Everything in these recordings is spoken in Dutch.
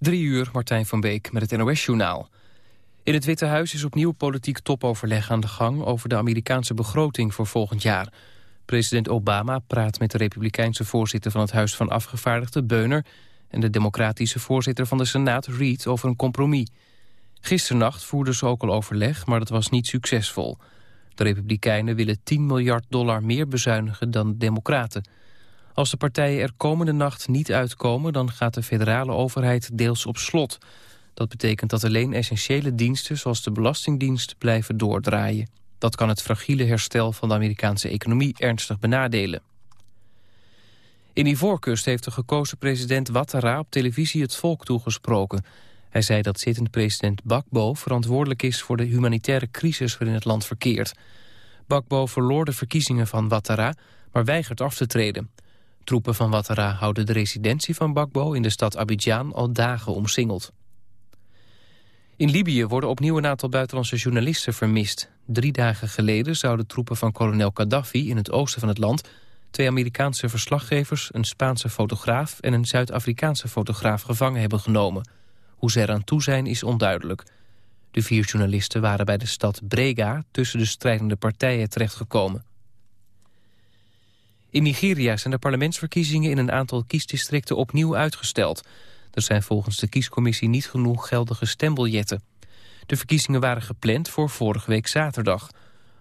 Drie uur, Martijn van Beek met het NOS-journaal. In het Witte Huis is opnieuw politiek topoverleg aan de gang... over de Amerikaanse begroting voor volgend jaar. President Obama praat met de republikeinse voorzitter van het Huis van Afgevaardigden, Beuner... en de democratische voorzitter van de Senaat, Reid, over een compromis. Gisternacht voerden ze ook al overleg, maar dat was niet succesvol. De republikeinen willen 10 miljard dollar meer bezuinigen dan de democraten... Als de partijen er komende nacht niet uitkomen... dan gaat de federale overheid deels op slot. Dat betekent dat alleen essentiële diensten... zoals de Belastingdienst blijven doordraaien. Dat kan het fragiele herstel van de Amerikaanse economie ernstig benadelen. In Ivoorkust heeft de gekozen president Ouattara op televisie het volk toegesproken. Hij zei dat zittend president Bakbo verantwoordelijk is voor de humanitaire crisis waarin het land verkeert. Bakbo verloor de verkiezingen van Ouattara, maar weigert af te treden. Troepen van Ouattara houden de residentie van Bakbo in de stad Abidjan al dagen omsingeld. In Libië worden opnieuw een aantal buitenlandse journalisten vermist. Drie dagen geleden zouden troepen van kolonel Gaddafi in het oosten van het land... twee Amerikaanse verslaggevers, een Spaanse fotograaf... en een Zuid-Afrikaanse fotograaf gevangen hebben genomen. Hoe ze eraan toe zijn is onduidelijk. De vier journalisten waren bij de stad Brega tussen de strijdende partijen terechtgekomen. In Nigeria zijn de parlementsverkiezingen in een aantal kiesdistricten opnieuw uitgesteld. Er zijn volgens de kiescommissie niet genoeg geldige stembiljetten. De verkiezingen waren gepland voor vorige week zaterdag.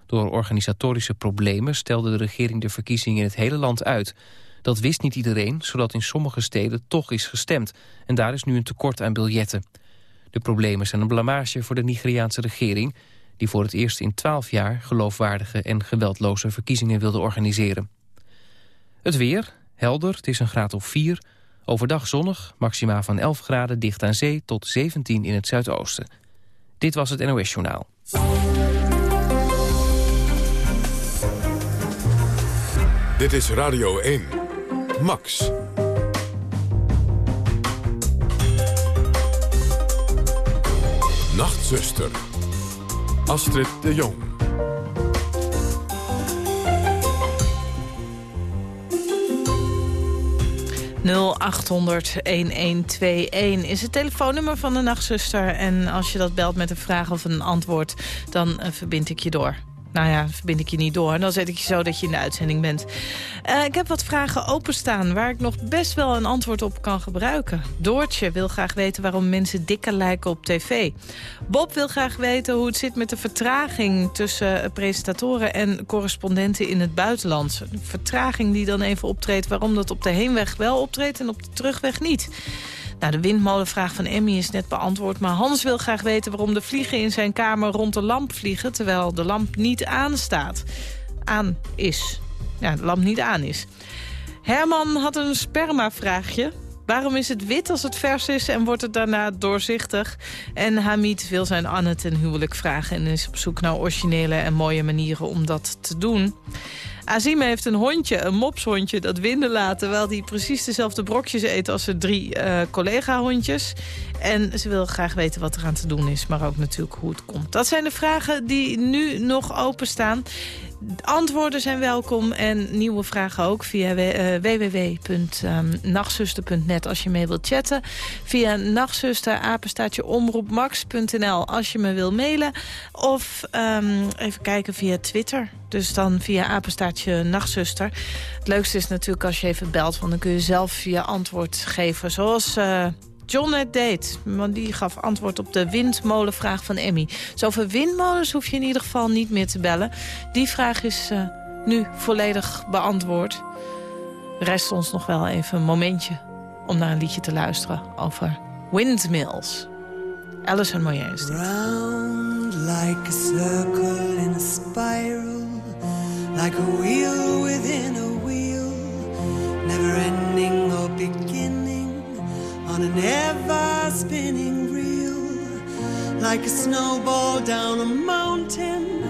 Door organisatorische problemen stelde de regering de verkiezingen in het hele land uit. Dat wist niet iedereen, zodat in sommige steden toch is gestemd. En daar is nu een tekort aan biljetten. De problemen zijn een blamage voor de Nigeriaanse regering... die voor het eerst in twaalf jaar geloofwaardige en geweldloze verkiezingen wilde organiseren. Het weer, helder, het is een graad of 4. Overdag zonnig, maxima van 11 graden dicht aan zee tot 17 in het zuidoosten. Dit was het NOS Journaal. Dit is Radio 1. Max. Nachtzuster. Astrid de Jong. 0800-1121 is het telefoonnummer van de nachtzuster. En als je dat belt met een vraag of een antwoord, dan uh, verbind ik je door nou ja, verbind ik je niet door. Dan zet ik je zo dat je in de uitzending bent. Uh, ik heb wat vragen openstaan waar ik nog best wel een antwoord op kan gebruiken. Doortje wil graag weten waarom mensen dikker lijken op tv. Bob wil graag weten hoe het zit met de vertraging... tussen presentatoren en correspondenten in het buitenland. vertraging die dan even optreedt waarom dat op de heenweg wel optreedt... en op de terugweg niet. Nou, de windmolenvraag van Emmy is net beantwoord. Maar Hans wil graag weten waarom de vliegen in zijn kamer rond de lamp vliegen... terwijl de lamp niet aanstaat. Aan is. Ja, de lamp niet aan is. Herman had een spermavraagje. Waarom is het wit als het vers is en wordt het daarna doorzichtig? En Hamid wil zijn Anne ten huwelijk vragen... en is op zoek naar originele en mooie manieren om dat te doen. Azime heeft een hondje, een mopshondje, dat winden laat... terwijl die precies dezelfde brokjes eet als de drie uh, collega-hondjes. En ze wil graag weten wat er aan te doen is, maar ook natuurlijk hoe het komt. Dat zijn de vragen die nu nog openstaan. Antwoorden zijn welkom en nieuwe vragen ook via uh, www.nachtzuster.net als je mee wilt chatten. Via nachtzuster, apenstaatje omroepmax.nl als je me wil mailen. Of um, even kijken via Twitter. Dus dan via apenstaartje nachtzuster. Het leukste is natuurlijk als je even belt, want dan kun je zelf je antwoord geven. Zoals... Uh, John het deed. Want die gaf antwoord op de windmolenvraag van Emmy. Zoveel windmolens hoef je in ieder geval niet meer te bellen. Die vraag is uh, nu volledig beantwoord. Rest ons nog wel even een momentje om naar een liedje te luisteren over windmills. Alison Moyer is. Round like a circle in a spiral Like a wheel within a wheel Never ending or beginning on an ever spinning reel, like a snowball down a mountain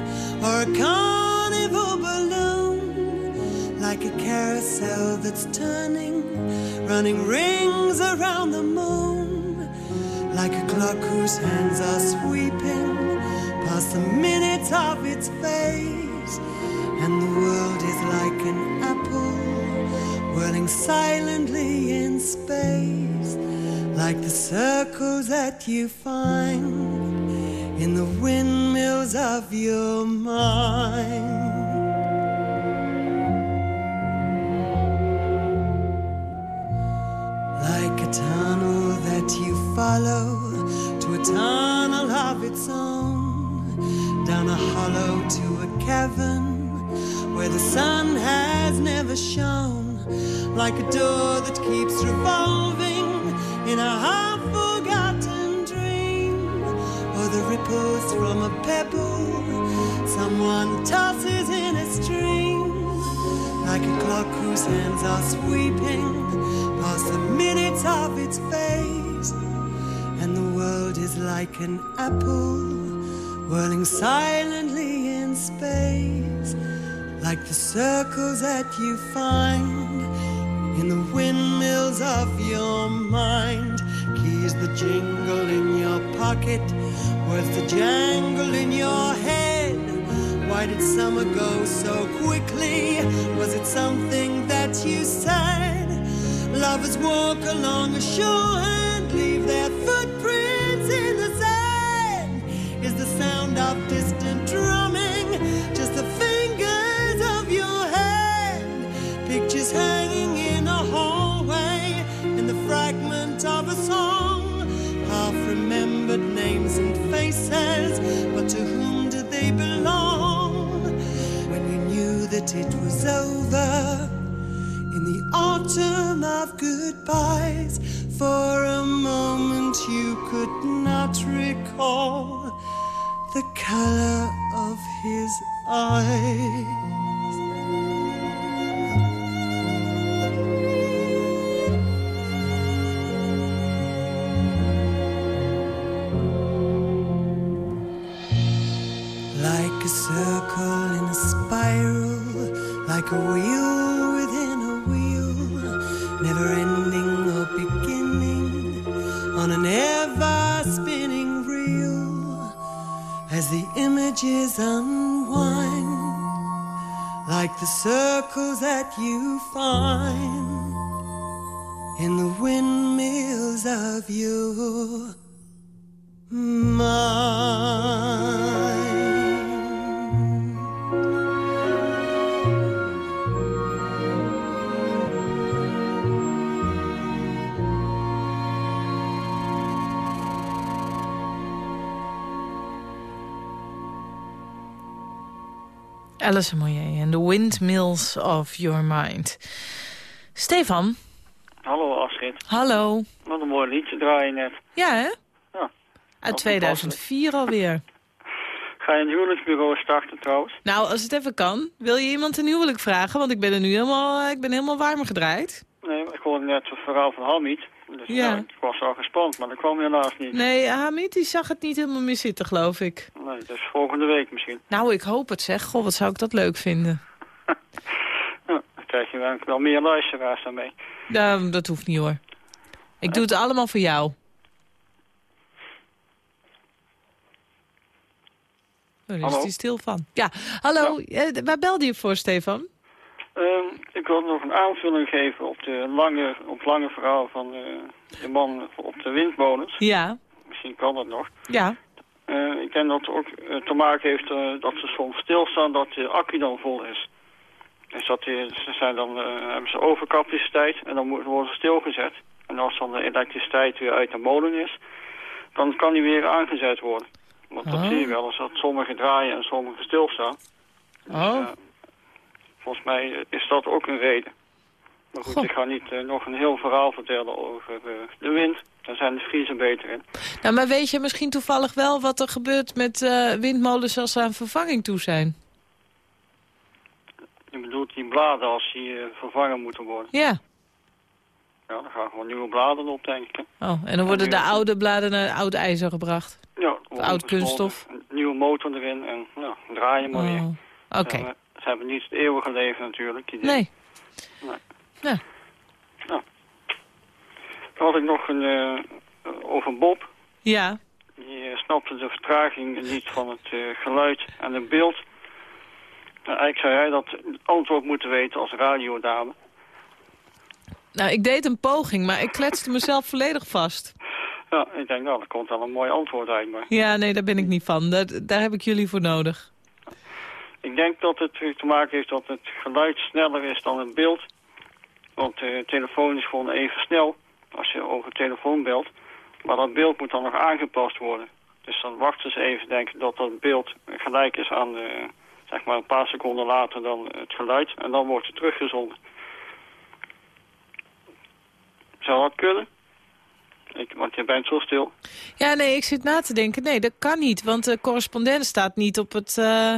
or a carnival balloon, like a carousel that's turning, running rings around the moon, like a clock whose hands are sweeping past the minutes of its face, and the world is like an apple whirling silently in space like the circles that you find in the windmills of your mind. Like a tunnel that you follow to a tunnel of its own, down a hollow to a cavern where the sun has never shone, like a door that keeps revolving in a half forgotten dream, or the ripples from a pebble someone tosses in a stream, like a clock whose hands are sweeping past the minutes of its face, and the world is like an apple whirling silently in space. Like the circles that you find in the windmills of your mind. Keys the jingle in your pocket, words the jangle in your head. Why did summer go so quickly? Was it something that you said? Lovers walk along a shore over in the autumn of goodbyes. For a moment you could not recall the color of his eyes. Like a wheel within a wheel, never ending or beginning on an ever spinning reel. As the images unwind, like the circles that you find in the windmills of your mind. Alice Moyer en The Windmills of Your Mind. Stefan, Hallo Astrid. hallo. Wat een mooi liedje draaien net. Ja, hè? Ja. Uit 2004 alweer. Ga je een huwelijksbureau starten trouwens? Nou, als het even kan, wil je iemand een huwelijk vragen? Want ik ben er nu helemaal, eh, ik ben helemaal warm gedraaid. Nee, maar ik hoorde net het verhaal van Hamid. Dus Ja. ja. ik was al gespannen, maar dat kwam helaas niet. Nee, Hamid die zag het niet helemaal meer zitten, geloof ik. Nee, dus volgende week misschien. Nou, ik hoop het zeg. Goh, wat zou ik dat leuk vinden. Ja, dan krijg je wel, wel meer luisteraars daarmee. Nou, dat hoeft niet hoor. Ik doe het allemaal voor jou. Oh, daar is hij stil van. Ja, hallo. eh, waar belde je voor, Stefan? Ehm, ik wil nog een aanvulling geven op, de lange, op het lange verhaal van eh, de man op de windmolens. Ja, Misschien kan dat nog. ja. Eh, ik denk dat het ook eh, te maken heeft eh, dat ze soms stilstaan dat de accu dan vol is. Dus dat die, ze zijn dan, hebben ze overcapaciteit en dan worden ze stilgezet. En als dan de elektriciteit weer uit de molen is, dan kan die weer aangezet worden. Want dat Oh. zie je wel eens dat sommige draaien en sommige stilstaan. Dus, Oh. Volgens mij eh, is dat ook een reden. Maar goed, Goh. ik ga niet eh, nog een heel verhaal vertellen over eh, de wind. Daar zijn de Friesen beter in. Nou, maar weet je misschien toevallig wel wat er gebeurt met eh, windmolens als ze aan vervanging toe zijn? Je bedoelt die bladen als die vervangen moeten worden. Ja. Ja, dan gaan gewoon nieuwe bladen op, denk ik. hè. Oh, en dan worden de oude bladen naar oud ijzer gebracht. Ja, oud kunststof. Een nieuwe motor erin en nou, draaien maar weer. Oh, Oké. Ze, hebben, ze hebben niet het eeuwige leven natuurlijk. Nee. Nee. Ja. Dan had ik nog een eh, over Bob. Ja. Die eh, snapte de vertraging niet van het eh, geluid en het beeld. Nou, eigenlijk zou hij dat antwoord moeten weten als radiodame. Nou, ik deed een poging, maar ik kletste mezelf volledig vast. Ja, ik denk, nou, er komt wel een mooi antwoord uit. Maar Ja, nee, daar ben ik niet van. Daar, daar heb ik jullie voor nodig. Ik denk dat het te maken heeft dat het geluid sneller is dan het beeld. Want de telefoon is gewoon even snel als je over telefoon belt. Maar dat beeld moet dan nog aangepast worden. Dus dan wachten ze even, denk ik, dat dat beeld gelijk is aan, de, zeg maar, een paar seconden later dan het geluid. En dan wordt het teruggezonden. Zou dat kunnen? Ik, want je bent zo stil. Ja, nee, ik zit na te denken. Nee, dat kan niet, want de correspondent staat niet op het... eh,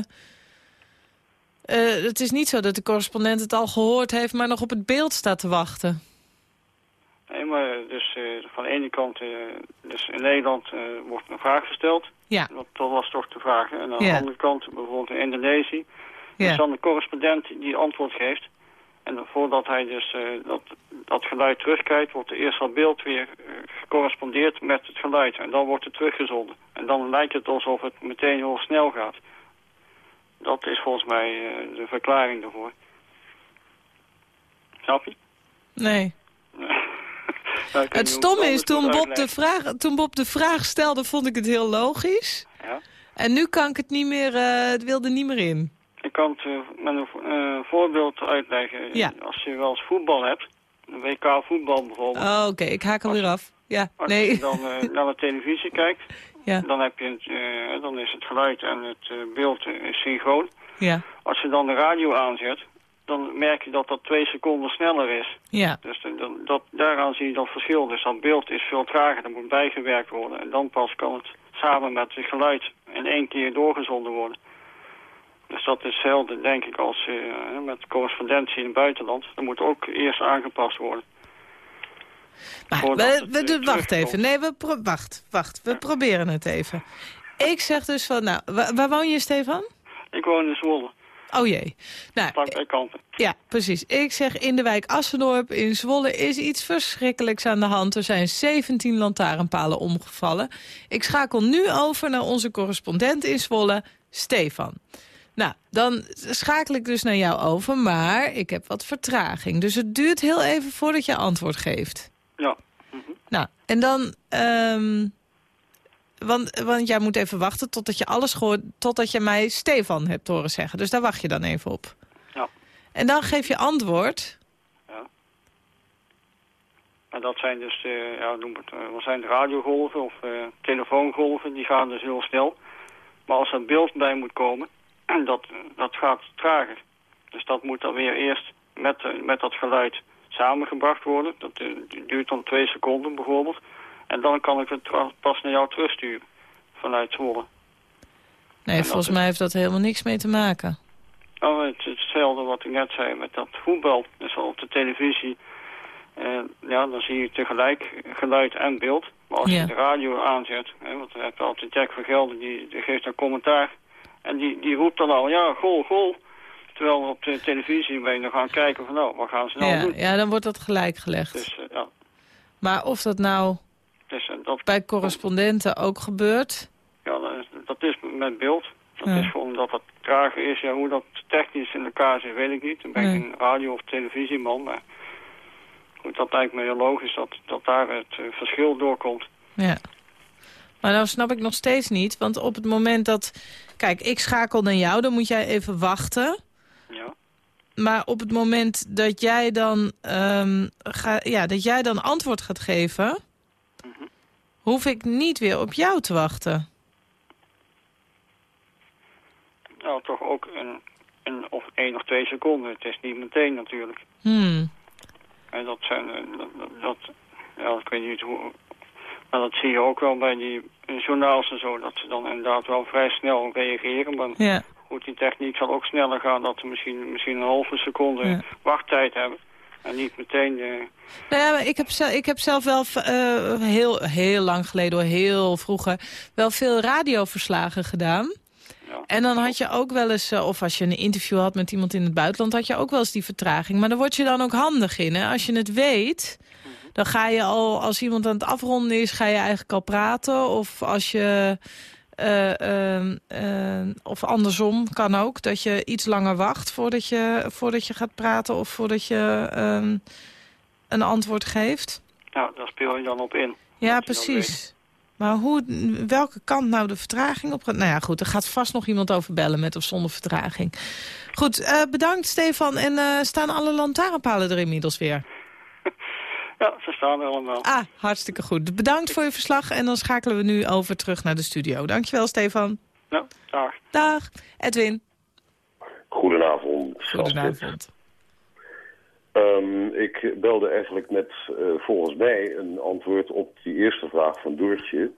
eh, het is niet zo dat de correspondent het al gehoord heeft... maar nog op het beeld staat te wachten. Nee, maar dus eh, van de ene kant, eh, dus in Nederland wordt een vraag gesteld. Ja, Dat, dat was toch de vraag. En aan Ja. de andere kant, bijvoorbeeld in Indonesië, is ja, dan de correspondent die antwoord geeft. En voordat hij dus dat, dat geluid terugkrijgt, wordt er eerst dat beeld weer gecorrespondeerd met het geluid. En dan wordt het teruggezonden. En dan lijkt het alsof het meteen heel snel gaat. Dat is volgens mij eh, de verklaring daarvoor. Snap je? nee. Nou, Het stomme is, toen Bob, de vraag, toen Bob de vraag stelde, vond ik het heel logisch. Ja? En nu kan ik het niet meer, eh, het wilde niet meer in. Ik kan het eh, met een vo- voorbeeld uitleggen. Ja. Als je wel eens voetbal hebt, een WK voetbal bijvoorbeeld. Oh, oké, ik haak alweer af. Ja, Als je nee. dan eh, naar de televisie kijkt, Ja, dan, heb je het, eh, dan is het geluid en het eh, beeld eh, synchroon. ja, Als je dan de radio aanzet, dan merk je dat dat twee seconden sneller is. ja. Dus dan- dat, daaraan zie je dat verschil. Dus dat beeld is veel trager, dat moet bijgewerkt worden. En dan pas kan het samen met het geluid in één keer doorgezonden worden. Dus dat is hetzelfde, denk ik, als eh, met correspondentie in het buitenland. Dat moet ook eerst aangepast worden. Maar we, we, eh, wacht even. Nee, we wacht, wacht. We proberen het even. Ik zeg dus van, nou, wa- waar woon je, Stefan? Ik woon in Zwolle, Oh jee. Nou, kanten. ja, precies. Ik zeg in de wijk Assendorp in Zwolle is iets verschrikkelijks aan de hand. Er zijn 17 lantaarnpalen omgevallen. Ik schakel nu over naar onze correspondent in Zwolle, Stefan. Nou, dan schakel ik dus naar jou over, maar ik heb wat vertraging. Dus het duurt heel even voordat je antwoord geeft. Ja, Nou, en dan... ehm, want, want jij moet even wachten totdat je alles gehoord... totdat je mij Stefan hebt horen zeggen. Dus daar wacht je dan even op. Ja. En dan geef je antwoord. en dat zijn dus, eh, ja, noem het, eh, wat zijn het, radiogolven of eh, telefoongolven, die gaan dus heel snel. Maar als er beeld bij moet komen, dat, dat gaat trager. Dus dat moet dan weer eerst met, met dat geluid samengebracht worden. Dat duurt dan twee seconden bijvoorbeeld. En dan kan ik het pas naar jou terugsturen vanuit Zwolle. Nee, volgens is- mij heeft dat helemaal niks mee te maken. Oh, het is hetzelfde wat ik net zei met dat voetbal. Dus op de televisie, eh, ja, dan zie je tegelijk geluid en beeld. Maar als Ja. je de radio aanzet, hè, want dan heb je altijd Jack van Gelder, die, die geeft een commentaar. En die, die roept dan al, ja, goal, goal. Terwijl op de televisie ben je nog gaan kijken van, nou, wat gaan ze nou ja, doen? ja, dan wordt dat gelijk gelegd. Dus eh, ja, Maar of dat nou dus, eh, dat, bij correspondenten ook gebeurt... ja, dat is- met beeld. Dat Ja. is gewoon dat het trager is. Ja, hoe dat technisch in elkaar zit, weet ik niet. Dan ben ik een radio- of televisieman. Maar goed, dat lijkt me heel logisch dat, dat daar het eh, verschil doorkomt. Ja. Maar nou snap ik nog steeds niet, want op het moment dat... Kijk, ik schakel naar jou, dan moet jij even wachten. Ja, Maar op het moment dat jij dan, ehm, ga, ja, dat jij dan antwoord gaat geven... hoef ik niet weer op jou te wachten. nou toch ook een, een of één of twee seconden. Het is niet meteen natuurlijk. Hmm. En dat zijn, eh, dat, ja, ik weet niet hoe... Maar dat zie je ook wel bij die journaals en zo, dat ze dan inderdaad wel vrij snel reageren. Maar Ja, goed, die techniek zal ook sneller gaan, dat we misschien, misschien een halve seconde Ja. wachttijd hebben. En niet meteen... eh, nou ja, maar ik heb, zelf, ik heb zelf wel eh, heel, heel lang geleden, hoor, heel vroeger... wel veel radioverslagen gedaan. ja. En dan had je ook wel eens, eh, of als je een interview had met iemand in het buitenland... had je ook wel eens die vertraging. Maar daar word je dan ook handig in. Hè? Als je het weet, dan ga je al, als iemand aan het afronden is... ga je eigenlijk al praten. Of als je... eh, ehm, eh, of andersom kan ook, dat je iets langer wacht voordat je, voordat je gaat praten... of voordat je, ehm, een antwoord geeft. Ja, daar speel je dan op in. Ja, precies. Maar hoe, welke kant nou de vertraging op gaat? Nou ja, goed, er gaat vast nog iemand over bellen met of zonder vertraging. Goed, eh, bedankt Stefan. En eh, staan alle lantaarnpalen er inmiddels weer? Ja, ze staan er allemaal. Ah, hartstikke goed. Bedankt voor je verslag. En dan schakelen we nu over terug naar de studio. Dankjewel, Stefan. Ja, dag. Dag. Edwin. Goedenavond. Goedenavond. Ehm, ik belde eigenlijk met eh, volgens mij een antwoord op die eerste vraag van Doortje.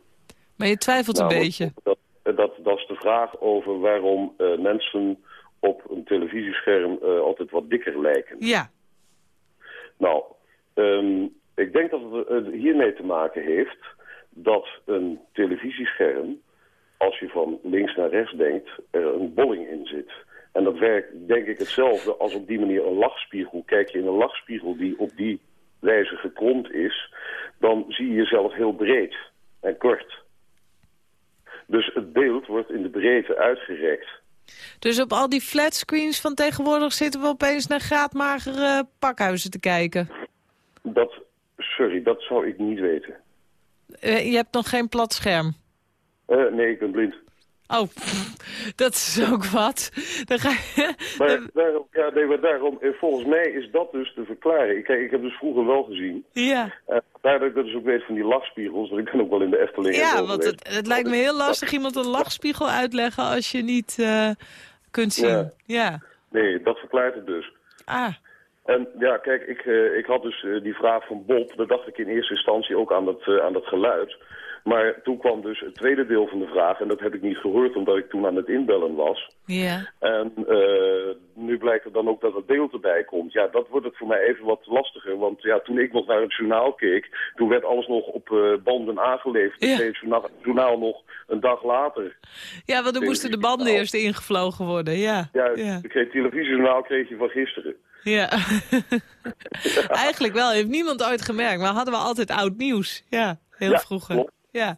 Maar je twijfelt een beetje. Dat, dat, dat is de vraag over waarom eh, mensen op een televisiescherm eh, altijd wat dikker lijken. Ja. Nou, ehm, ik denk dat het hiermee te maken heeft dat een televisiescherm, als je van links naar rechts denkt, er een bolling in zit. En dat werkt denk ik hetzelfde als op die manier een lachspiegel. Kijk je in een lachspiegel die op die wijze gekromd is, dan zie je jezelf heel breed en kort. Dus het beeld wordt in de breedte uitgerekt. Dus op al die flatscreens van tegenwoordig zitten we opeens naar graadmagere pakhuizen te kijken. Dat, sorry, dat zou ik niet weten. Eh, je hebt nog geen plat scherm. Eh, nee, ik ben blind. Oh, dat is ook wat. Dan ga je... Maar daarom, ja, nee, maar daarom, eh, volgens mij is dat dus de verklaring. Kijk, ik heb dus vroeger wel gezien. Ja, Uh, daardoor ik dat dus ook weet van die lachspiegels. Want ik ben ook wel in de Efteling. ja want het, het lijkt me heel lastig iemand een lachspiegel uitleggen als je niet kunt zien. Ja. Ja. Nee, dat verklaart het dus. Ah, En ja, kijk, ik, eh, ik had dus eh, die vraag van Bob. Daar dacht ik in eerste instantie ook aan dat, eh, aan dat geluid. Maar toen kwam dus het tweede deel van de vraag. En dat heb ik niet gehoord omdat ik toen aan het inbellen was. ja. En nu blijkt er dan ook dat het beeld erbij komt. Ja, dat wordt het voor mij even wat lastiger. Want ja, toen ik nog naar het journaal keek, toen werd alles nog op banden aangeleverd. Ja. Het journaal, journaal nog een dag later. Ja, want dan moesten de banden eerst ingevlogen worden. Ja, Ja, ja. Kreeg, televisiejournaal kreeg je van gisteren. Ja. Eigenlijk wel, heeft niemand ooit gemerkt. Maar hadden we altijd oud nieuws. Ja, heel Ja, vroeger. klopt. Ja.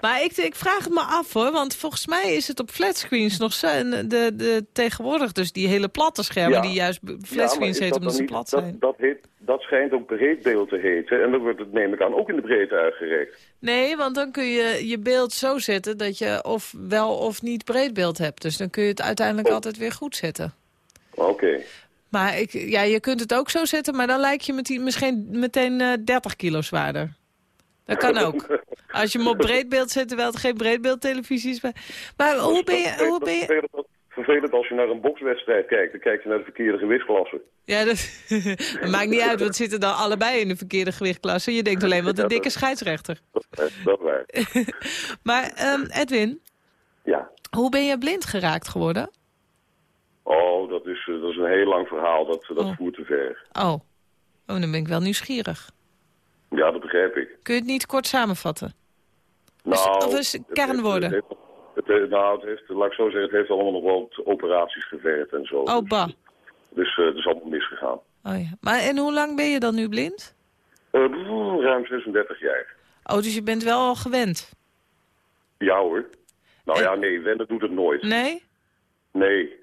Maar ik, ik vraag het me af hoor, want volgens mij is het op flatscreens nog zo. En de, de, tegenwoordig dus die hele platte schermen Ja. die juist Ja, flatscreens heten dat omdat ze plat dat, zijn. Dat, heet, dat schijnt ook breedbeeld te heten. En dan wordt het, neem ik aan, ook in de breedte uitgerekt. Nee, want dan kun je je beeld zo zetten dat je of wel of niet breedbeeld hebt. Dus dan kun je het uiteindelijk Oh. altijd weer goed zetten. Oké. Maar ik, ja, je kunt het ook zo zetten, maar dan lijk je met die, misschien meteen eh 30 kilo zwaarder. Dat kan ook. Als je hem op breedbeeld zet, terwijl het geen breedbeeldtelevisie is. Maar, hoe ben je... Hoe ben je... Vervelend, als je naar een bokswedstrijd kijkt. Dan kijk je naar de verkeerde gewichtsklasse. Ja, dat, maakt niet uit, want zitten dan allebei in de verkeerde gewichtklasse. Je denkt alleen wat een dikke scheidsrechter. Dat, waar. Maar ehm, Edwin, Ja. hoe ben je blind geraakt geworden? Oh, dat is, eh, dat is een heel lang verhaal. Dat, dat Oh. voert te ver. Oh. oh, dan ben ik wel nieuwsgierig. Ja, dat begrijp ik. Kun je het niet kort samenvatten? Nou, of is het kernwoorden? heeft- Het, heeft- het, nou, het heeft, laat ik zo zeggen, het heeft allemaal nog wel operaties gevergd en zo. Oh, Dus- bah. Dus eh, het is allemaal misgegaan. Oh, ja. Maar en hoe lang ben je dan nu blind? Eh, ruim 36 jaar. Oh, dus je bent wel al gewend? Ja hoor. Nou En- ja, nee, wennen doet het nooit. Nee? Nee,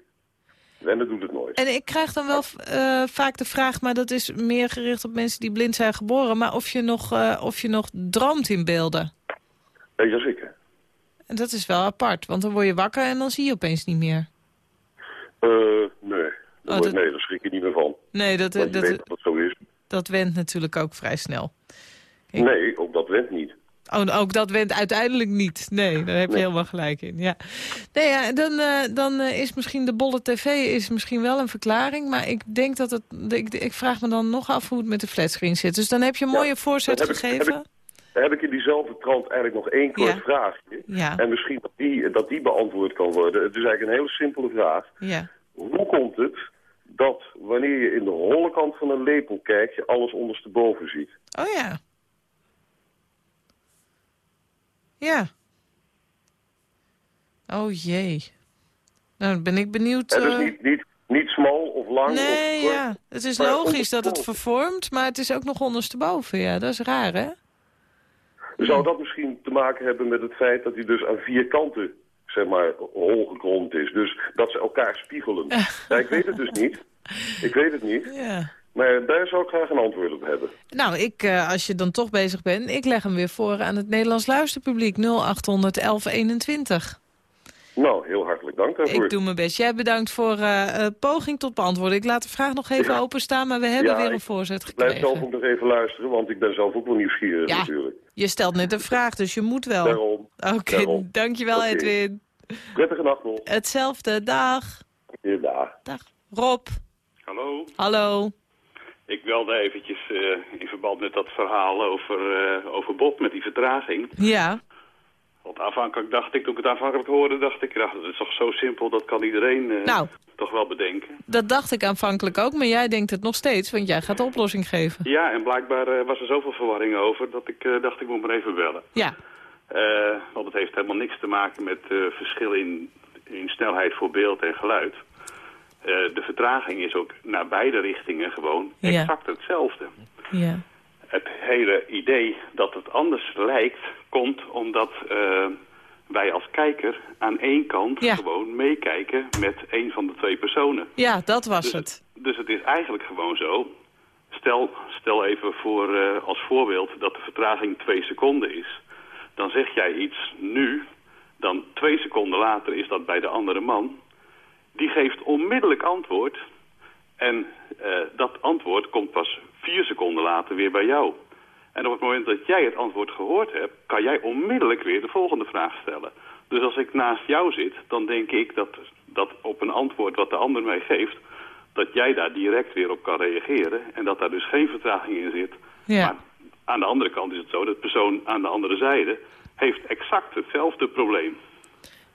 wennen doet het nooit. En ik krijg dan wel eh, vaak de vraag, maar dat is meer gericht op mensen die blind zijn geboren... maar of je nog, eh, of je nog droomt in beelden. Eh, jazeker. En dat is wel apart, want dan word je wakker en dan zie je opeens niet meer. Eh, nee. Daar Oh, dat- Nee, daar schrik je niet meer van. Nee, dat, dat, dat zo is. dat went natuurlijk ook vrij snel. Ik- Nee, ook dat went niet. Oh, ook dat went uiteindelijk niet. Nee, daar heb je Nee. helemaal gelijk in. Ja. Nee, ja, dan, eh, dan eh, is misschien de bolle tv is misschien wel een verklaring. Maar ik denk dat het. Ik, ik vraag me dan nog af hoe het met de flatscreen zit. Dus dan heb je een mooie voorzet ik- gegeven. heb Dan heb ik in diezelfde trant eigenlijk nog één kort Ja. vraagje. Ja. En misschien dat die, dat die beantwoord kan worden. Het is eigenlijk een hele simpele vraag. Ja. Hoe komt het dat wanneer je in de holle kant van een lepel kijkt... je alles ondersteboven ziet? Oh ja. Ja. Oh jee. Nou, dan ben ik benieuwd. Het is eh, niet, niet, niet smal of lang Nee, of kort. ja. Het is logisch dat het vervormt, maar het is ook nog ondersteboven. Ja, dat is raar, hè? Zou dat misschien te maken hebben met het feit dat hij dus aan vier kanten, zeg maar, hol gekromd is? Dus dat ze elkaar spiegelen. Ja, ik weet het dus niet. Ik weet het niet. Ja. Maar daar zou ik graag een antwoord op hebben. Nou, ik, eh, als je dan toch bezig bent, ik leg hem weer voor aan het Nederlands luisterpubliek 0800 1121. Nou, heel hartelijk dank daarvoor. Ik doe mijn best. Jij bedankt voor eh, eh, poging tot beantwoorden. Ik laat de vraag nog even Ja. openstaan, maar we hebben Ja, weer een voorzet Ik blijf gekregen. zelf ook nog even luisteren, want ik ben zelf ook wel nieuwsgierig Ja. natuurlijk. Je stelt net een vraag, dus je moet wel. Daarom. Oké, dankjewel Oké. Edwin. Prettige nacht nog. Hetzelfde, dag. Ja, dag. Dag. Rob, Hallo, hallo. Ik belde eventjes eh, in verband met dat verhaal over, eh, over Bob met die vertraging. Ja, Want aanvankelijk dacht ik, toen ik het aanvankelijk hoorde, dacht ik, ja, dat is toch zo simpel, dat kan iedereen eh, Nou. toch wel bedenken. dat dacht ik aanvankelijk ook, maar jij denkt het nog steeds, want jij gaat de oplossing geven. Ja, en blijkbaar was er zoveel verwarring over dat ik dacht, ik moet maar even bellen. Ja, want het heeft helemaal niks te maken met verschil in, in snelheid voor beeld en geluid. Eh, de vertraging is ook naar beide richtingen gewoon Ja. exact hetzelfde. ja. Het hele idee dat het anders lijkt, komt omdat eh, wij als kijker aan één kant Ja. gewoon meekijken met één van de twee personen. Ja, dat was Dus het. dus het is eigenlijk gewoon zo. Stel, stel even voor eh, als voorbeeld dat de vertraging twee seconden is. Dan zeg jij iets nu, dan twee seconden later is dat bij de andere man. Die geeft onmiddellijk antwoord. En eh, dat antwoord komt pas vier seconden later weer bij jou. En op het moment dat jij het antwoord gehoord hebt, kan jij onmiddellijk weer de volgende vraag stellen. Dus als ik naast jou zit, dan denk ik dat, dat op een antwoord wat de ander mij geeft, dat jij daar direct weer op kan reageren. En dat daar dus geen vertraging in zit. Ja. Maar aan de andere kant is het zo dat de persoon aan de andere zijde heeft exact hetzelfde probleem.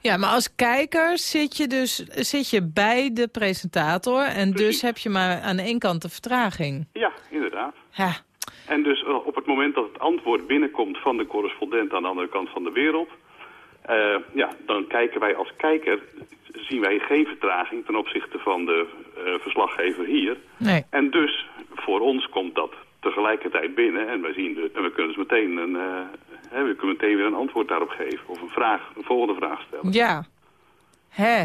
Ja, maar als kijker zit je dus zit je bij de presentator... en dus heb je maar aan de ene kant de vertraging. Ja, inderdaad. Ja, En dus eh, op het moment dat het antwoord binnenkomt van de correspondent aan de andere kant van de wereld... eh, ja, dan kijken wij als kijker, zien wij geen vertraging ten opzichte van de eh, verslaggever hier. nee. En dus voor ons komt dat tegelijkertijd binnen en wij zien de, en we kunnen dus meteen een, hè, we kunnen meteen weer een antwoord daarop geven of een vraag, een volgende vraag stellen. Ja. Hè.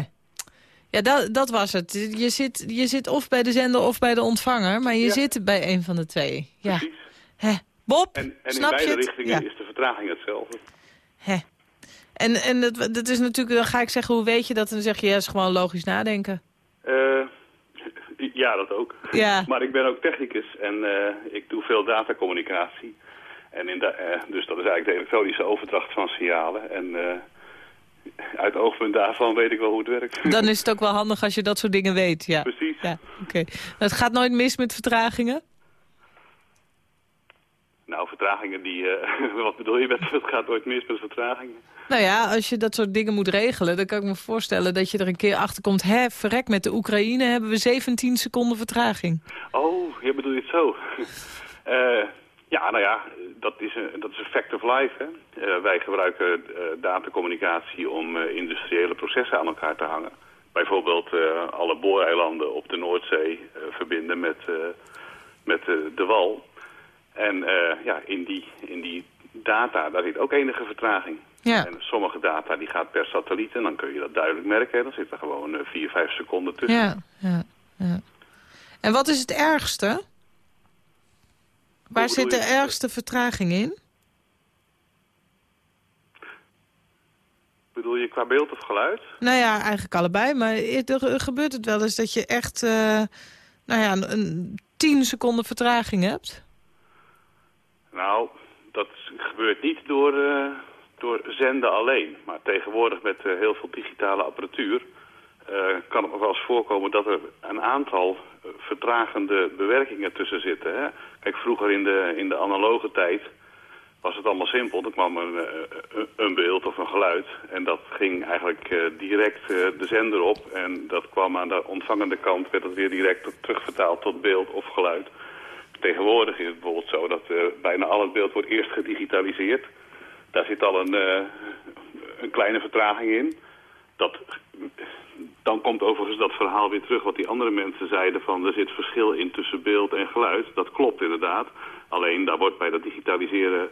Ja, dat, dat was het. Je zit, je zit of bij de zender of bij de ontvanger, maar je Ja. zit bij een van de twee. Ja. Precies. Hè. Bob, En, en in snap je beide richtingen Ja. is de vertraging hetzelfde. Hè. En, en dat, dat is natuurlijk, dan ga ik zeggen, hoe weet je dat? En dan zeg je, ja, is gewoon logisch nadenken. Eh, ja, dat ook. Ja. Maar ik ben ook technicus en eh, ik doe veel datacommunicatie. En in eh, dus dat is eigenlijk de elektronische overdracht van signalen. En eh, uit oogpunt daarvan weet ik wel hoe het werkt. Dan is het ook wel handig als je dat soort dingen weet. Ja, Precies. ja oké. Het gaat nooit mis met vertragingen? Nou, vertragingen die... eh, wat bedoel je met het gaat nooit mis met vertragingen? Nou ja, als je dat soort dingen moet regelen, dan kan ik me voorstellen dat je er een keer achter komt. Hè, verrek, met de Oekraïne hebben we 17 seconden vertraging. Oh, je bedoel je het zo? Ja, nou ja, dat is een, dat is een fact of life. Hè? Eh, wij gebruiken eh, datacommunicatie om eh, industriële processen aan elkaar te hangen. Bijvoorbeeld alle booreilanden op de Noordzee verbinden met, met de wal. En ja, in die, in die data, daar zit ook enige vertraging. Ja. En sommige data die gaat per satelliet en dan kun je dat duidelijk merken. Dan zit er gewoon eh, vier, vijf seconden tussen. Ja, ja, ja. En wat is het ergste? Waar zit de ergste vertraging in? Bedoel je qua beeld of geluid? Nou ja, eigenlijk allebei. Maar er gebeurt het wel eens dat je echt eh, nou ja, een, een 10 seconden vertraging hebt? Nou, dat gebeurt niet door, eh, door zenden alleen. Maar tegenwoordig met eh, heel veel digitale apparatuur... eh, kan het wel eens voorkomen dat er een aantal eh, vertragende bewerkingen tussen zitten. Hè? Kijk, vroeger in de, in de analoge tijd was het allemaal simpel. Er kwam een, eh, een beeld of een geluid en dat ging eigenlijk direct de zender op. En dat kwam aan de ontvangende kant, werd het weer direct terugvertaald tot beeld of geluid. Tegenwoordig is het bijvoorbeeld zo dat bijna al het beeld wordt eerst gedigitaliseerd. Daar zit al een, een kleine vertraging in. Dat, dan komt overigens dat verhaal weer terug wat die andere mensen zeiden van er zit verschil in tussen beeld en geluid. Dat klopt inderdaad. Alleen daar wordt bij dat digitaliseren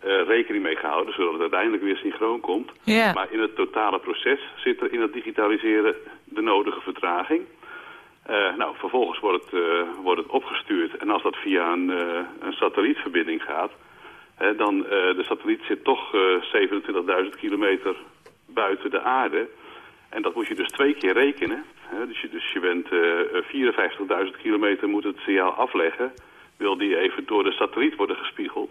eh, rekening mee gehouden, zodat het uiteindelijk weer synchroon komt. Maar in het totale proces zit er in het digitaliseren de nodige vertraging. Eh, nou, vervolgens wordt het, eh, wordt het opgestuurd. En als dat via een, een satellietverbinding gaat... hè, dan de satelliet zit toch 27.000 kilometer buiten de aarde. En dat moet je dus twee keer rekenen. Dus, je, dus je bent 54.000 kilometer moet het signaal afleggen. Wil die even door de satelliet worden gespiegeld.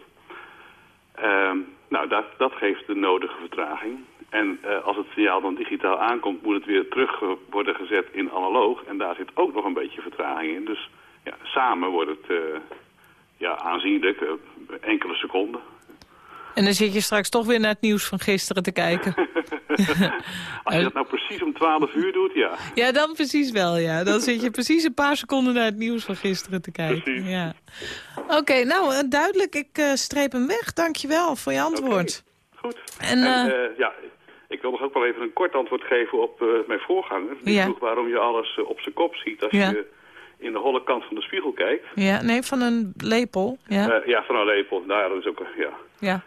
Ehm, nou, dat, dat geeft de nodige vertraging. En uh, als het signaal dan digitaal aankomt, moet het weer terug worden gezet in analoog. En daar zit ook nog een beetje vertraging in. Dus ja, samen wordt het ja, aanzienlijk, enkele seconden. En dan zit je straks toch weer naar het nieuws van gisteren te kijken. Als je dat nou precies om 12 uur doet, ja. Ja, dan precies wel, ja. Dan zit je precies een paar seconden naar het nieuws van gisteren te kijken. Precies. Ja. Oké, nou, duidelijk. Ik uh, streep hem weg. Dankjewel voor je antwoord. Okay. Goed. En, en uh, ja, ik wil nog ook wel even een kort antwoord geven op mijn voorganger. Die ja. vroeg waarom je alles op zijn kop ziet als ja. je in de holle kant van de spiegel kijkt. Ja, nee, van een lepel. Ja, ja van een lepel. Nou ja, dat is ook, ja. Ja,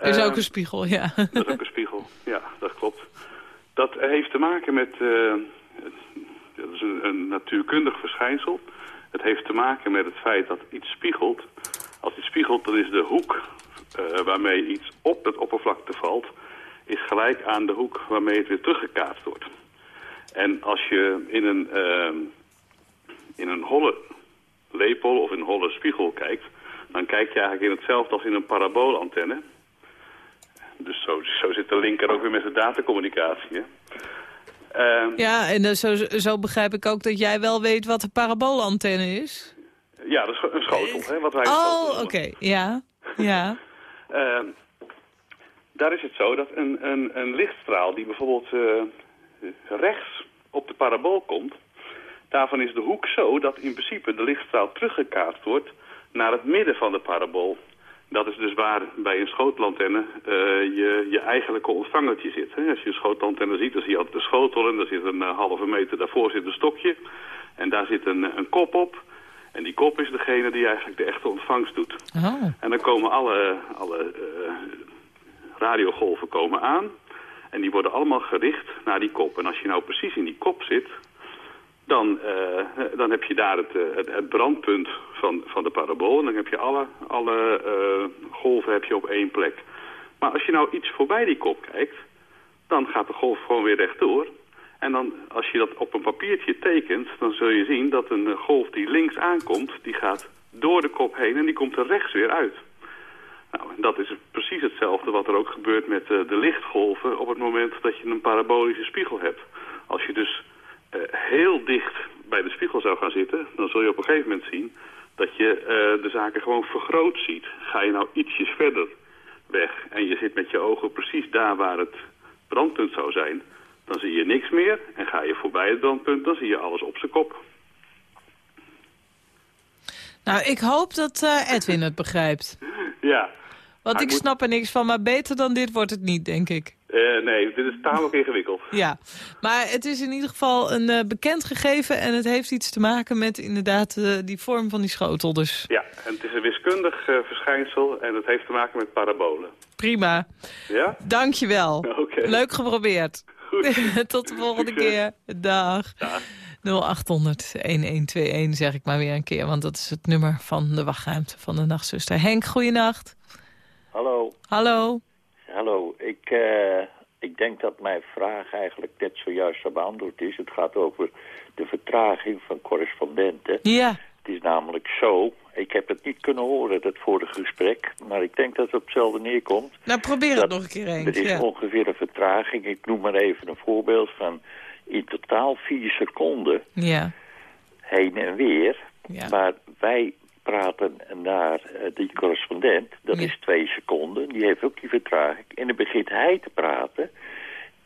is ook een spiegel, ja. Dat is ook een spiegel, ja, dat klopt. Dat heeft te maken met, dat is een, een natuurkundig verschijnsel. Het heeft te maken met het feit dat iets spiegelt. Als iets spiegelt, dan is de hoek waarmee iets op het oppervlakte valt is gelijk aan de hoek waarmee het weer teruggekaatst wordt. En als je in een, uh, in een holle lepel of in een holle spiegel kijkt... dan kijk je eigenlijk in hetzelfde als in een paraboolantenne. Dus zo, zo zit de linker ook weer met de datacommunicatie. Hè? Uh, ja, en uh, zo, zo begrijp ik ook dat jij wel weet wat een paraboolantenne is. Ja, dat is een schotel. Hè, wat wij oh, oké. Okay. Ja, ja. Ehm, daar is het zo dat een, een, een lichtstraal die bijvoorbeeld uh, rechts op de parabool komt... daarvan is de hoek zo dat in principe de lichtstraal teruggekaatst wordt naar het midden van de parabool. Dat is dus waar bij een schotelantenne uh, je, je eigenlijke ontvangertje zit. Hè? Als je een schotelantenne ziet, dan zie je altijd de schotel en daar zit een uh, halve meter daarvoor zit een stokje. En daar zit een, een kop op. En die kop is degene die eigenlijk de echte ontvangst doet. Oh. En dan komen alle, alle uh, radiogolven komen aan. En die worden allemaal gericht naar die kop. En als je nou precies in die kop zit, dan, uh, dan heb je daar het, het, het, brandpunt van, van de parabool. En dan heb je alle, alle uh, golven heb je op één plek. Maar als je nou iets voorbij die kop kijkt, dan gaat de golf gewoon weer rechtdoor. En dan, als je dat op een papiertje tekent, dan zul je zien dat een golf die links aankomt, die gaat door de kop heen en die komt er rechts weer uit. Nou, dat is precies hetzelfde wat er ook gebeurt met de lichtgolven op het moment dat je een parabolische spiegel hebt. Als je dus heel dicht bij de spiegel zou gaan zitten, dan zul je op een gegeven moment zien dat je uh, de zaken gewoon vergroot ziet. Ga je nou ietsjes verder weg en je zit met je ogen precies daar waar het brandpunt zou zijn, dan zie je niks meer. En ga je voorbij het brandpunt, dan zie je alles op zijn kop. Nou, ik hoop dat uh, Edwin het begrijpt. ja. Want ik, snap er niks van, maar beter dan dit wordt het niet, denk ik. Uh, nee, dit is tamelijk ingewikkeld. Ja, maar het is in ieder geval een uh, bekend gegeven... en het heeft iets te maken met inderdaad uh, die vorm van die schotel. Dus. Ja, en het is een wiskundig verschijnsel en het heeft te maken met parabolen. Prima. Ja? Dankjewel. Okay. Leuk geprobeerd. Goed. Tot de volgende keer. Dag. Dag. 0800-1121 zeg ik maar weer een keer. Want dat is het nummer van de wachtruimte van de nachtzuster. Henk, goeienacht. Hallo. Hallo. Hallo. Ik, uh, ik denk dat mijn vraag eigenlijk net zojuist beantwoord is. Het gaat over de vertraging van correspondenten. Ja. Het is namelijk zo... Ik heb het niet kunnen horen, het vorige gesprek. Maar ik denk dat het op hetzelfde neerkomt. Nou, probeer het nog een keer eens. Er is ja. ongeveer een vertraging. Ik noem maar even een voorbeeld van in totaal vier seconden ja. heen en weer. Ja. Maar wij praten naar uh, die correspondent, dat is twee seconden. Die heeft ook die vertraging. En dan begint hij te praten.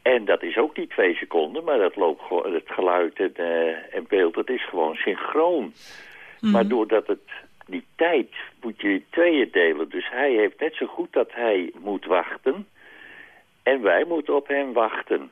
En dat is ook die twee seconden, maar dat loopt gewoon, het geluid en, uh, en beeld, dat is gewoon synchroon. Mhm. Maar doordat het die tijd moet je in tweeën delen. Dus hij heeft net zo goed dat hij moet wachten. En wij moeten op hem wachten.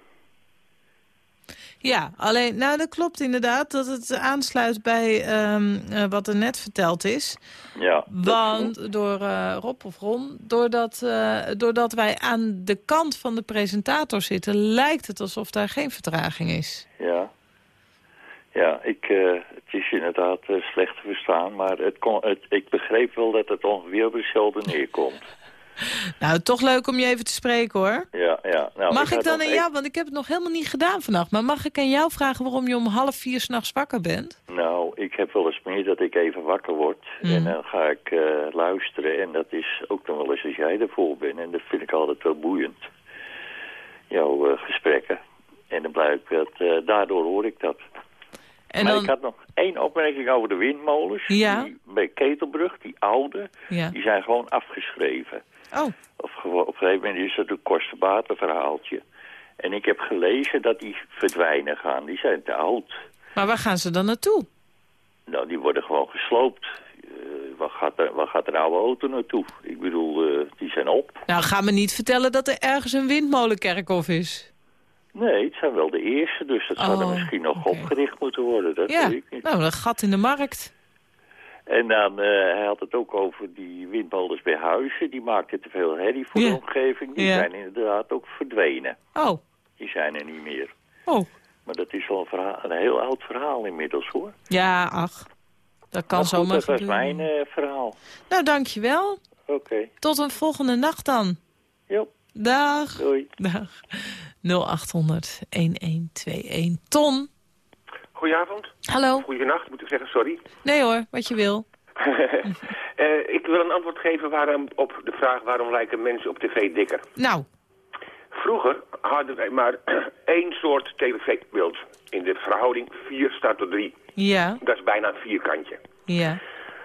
Ja, alleen, nou dat klopt inderdaad dat het aansluit bij ehm, eh, wat er net verteld is. Ja, Want door eh, Rob of Ron, doordat, eh, doordat wij aan de kant van de presentator zitten... lijkt het alsof daar geen vertraging is. Ja. Ja, ik, het is inderdaad slecht te verstaan, maar het kon, het, ik begreep wel dat het ongeveer op hetzelfde neerkomt. Nou, toch leuk om je even te spreken, hoor. Ja, ja. Nou, mag ik, dan aan jou, want ik heb het nog helemaal niet gedaan vannacht... maar mag ik aan jou vragen waarom je om half vier s'nachts wakker bent? Nou, ik heb wel eens meer dat ik even wakker word. En dan ga ik eh, luisteren. En dat is ook dan wel eens als jij ervoor bent. En dat vind ik altijd wel boeiend. Jouw eh, gesprekken. En dan blijkt dat, eh, daardoor hoor ik dat. En maar dan, ik had nog één opmerking over de windmolens. Ja. Die, bij Ketelbrug, die oude, ja. die zijn gewoon afgeschreven. Oh, Of op een gegeven moment is dat een kostenbatenverhaaltje. En ik heb gelezen dat die verdwijnen gaan. Die zijn te oud. maar waar gaan ze dan naartoe? Nou, die worden gewoon gesloopt. Eh, waar, gaat er, waar gaat een oude auto naartoe? Ik bedoel, eh, die zijn op. Nou, ga me niet vertellen dat er ergens een windmolenkerkhof is. Nee, het zijn wel de eerste, dus dat zou er Oh, misschien nog opgericht moeten worden. Dat Ja, weet ik niet. nou, een gat in de markt. En dan, eh, hij had het ook over die windmolens bij huizen. Die maakten te veel herrie voor Ja. de omgeving. Die Ja. zijn inderdaad ook verdwenen. Oh, Die zijn er niet meer. oh. Maar dat is wel een, verhaal, een heel oud verhaal inmiddels, hoor. Ja, ach. Dat kan Maar goed, zomaar dat was mijn eh, verhaal. Nou, dankjewel. Oké. Tot een volgende nacht dan. Jo, Dag. doei. Dag. 0800 1121. Ton. Goedenavond. Hallo. Goedenacht, moet ik zeggen, sorry. Nee hoor, wat je wil. Eh, ik wil een antwoord geven waarom, op de vraag waarom lijken mensen op tv dikker. Nou, Vroeger hadden wij maar één soort tv-beeld. In de verhouding 4 staat tot 3. ja, Dat is bijna een vierkantje. ja.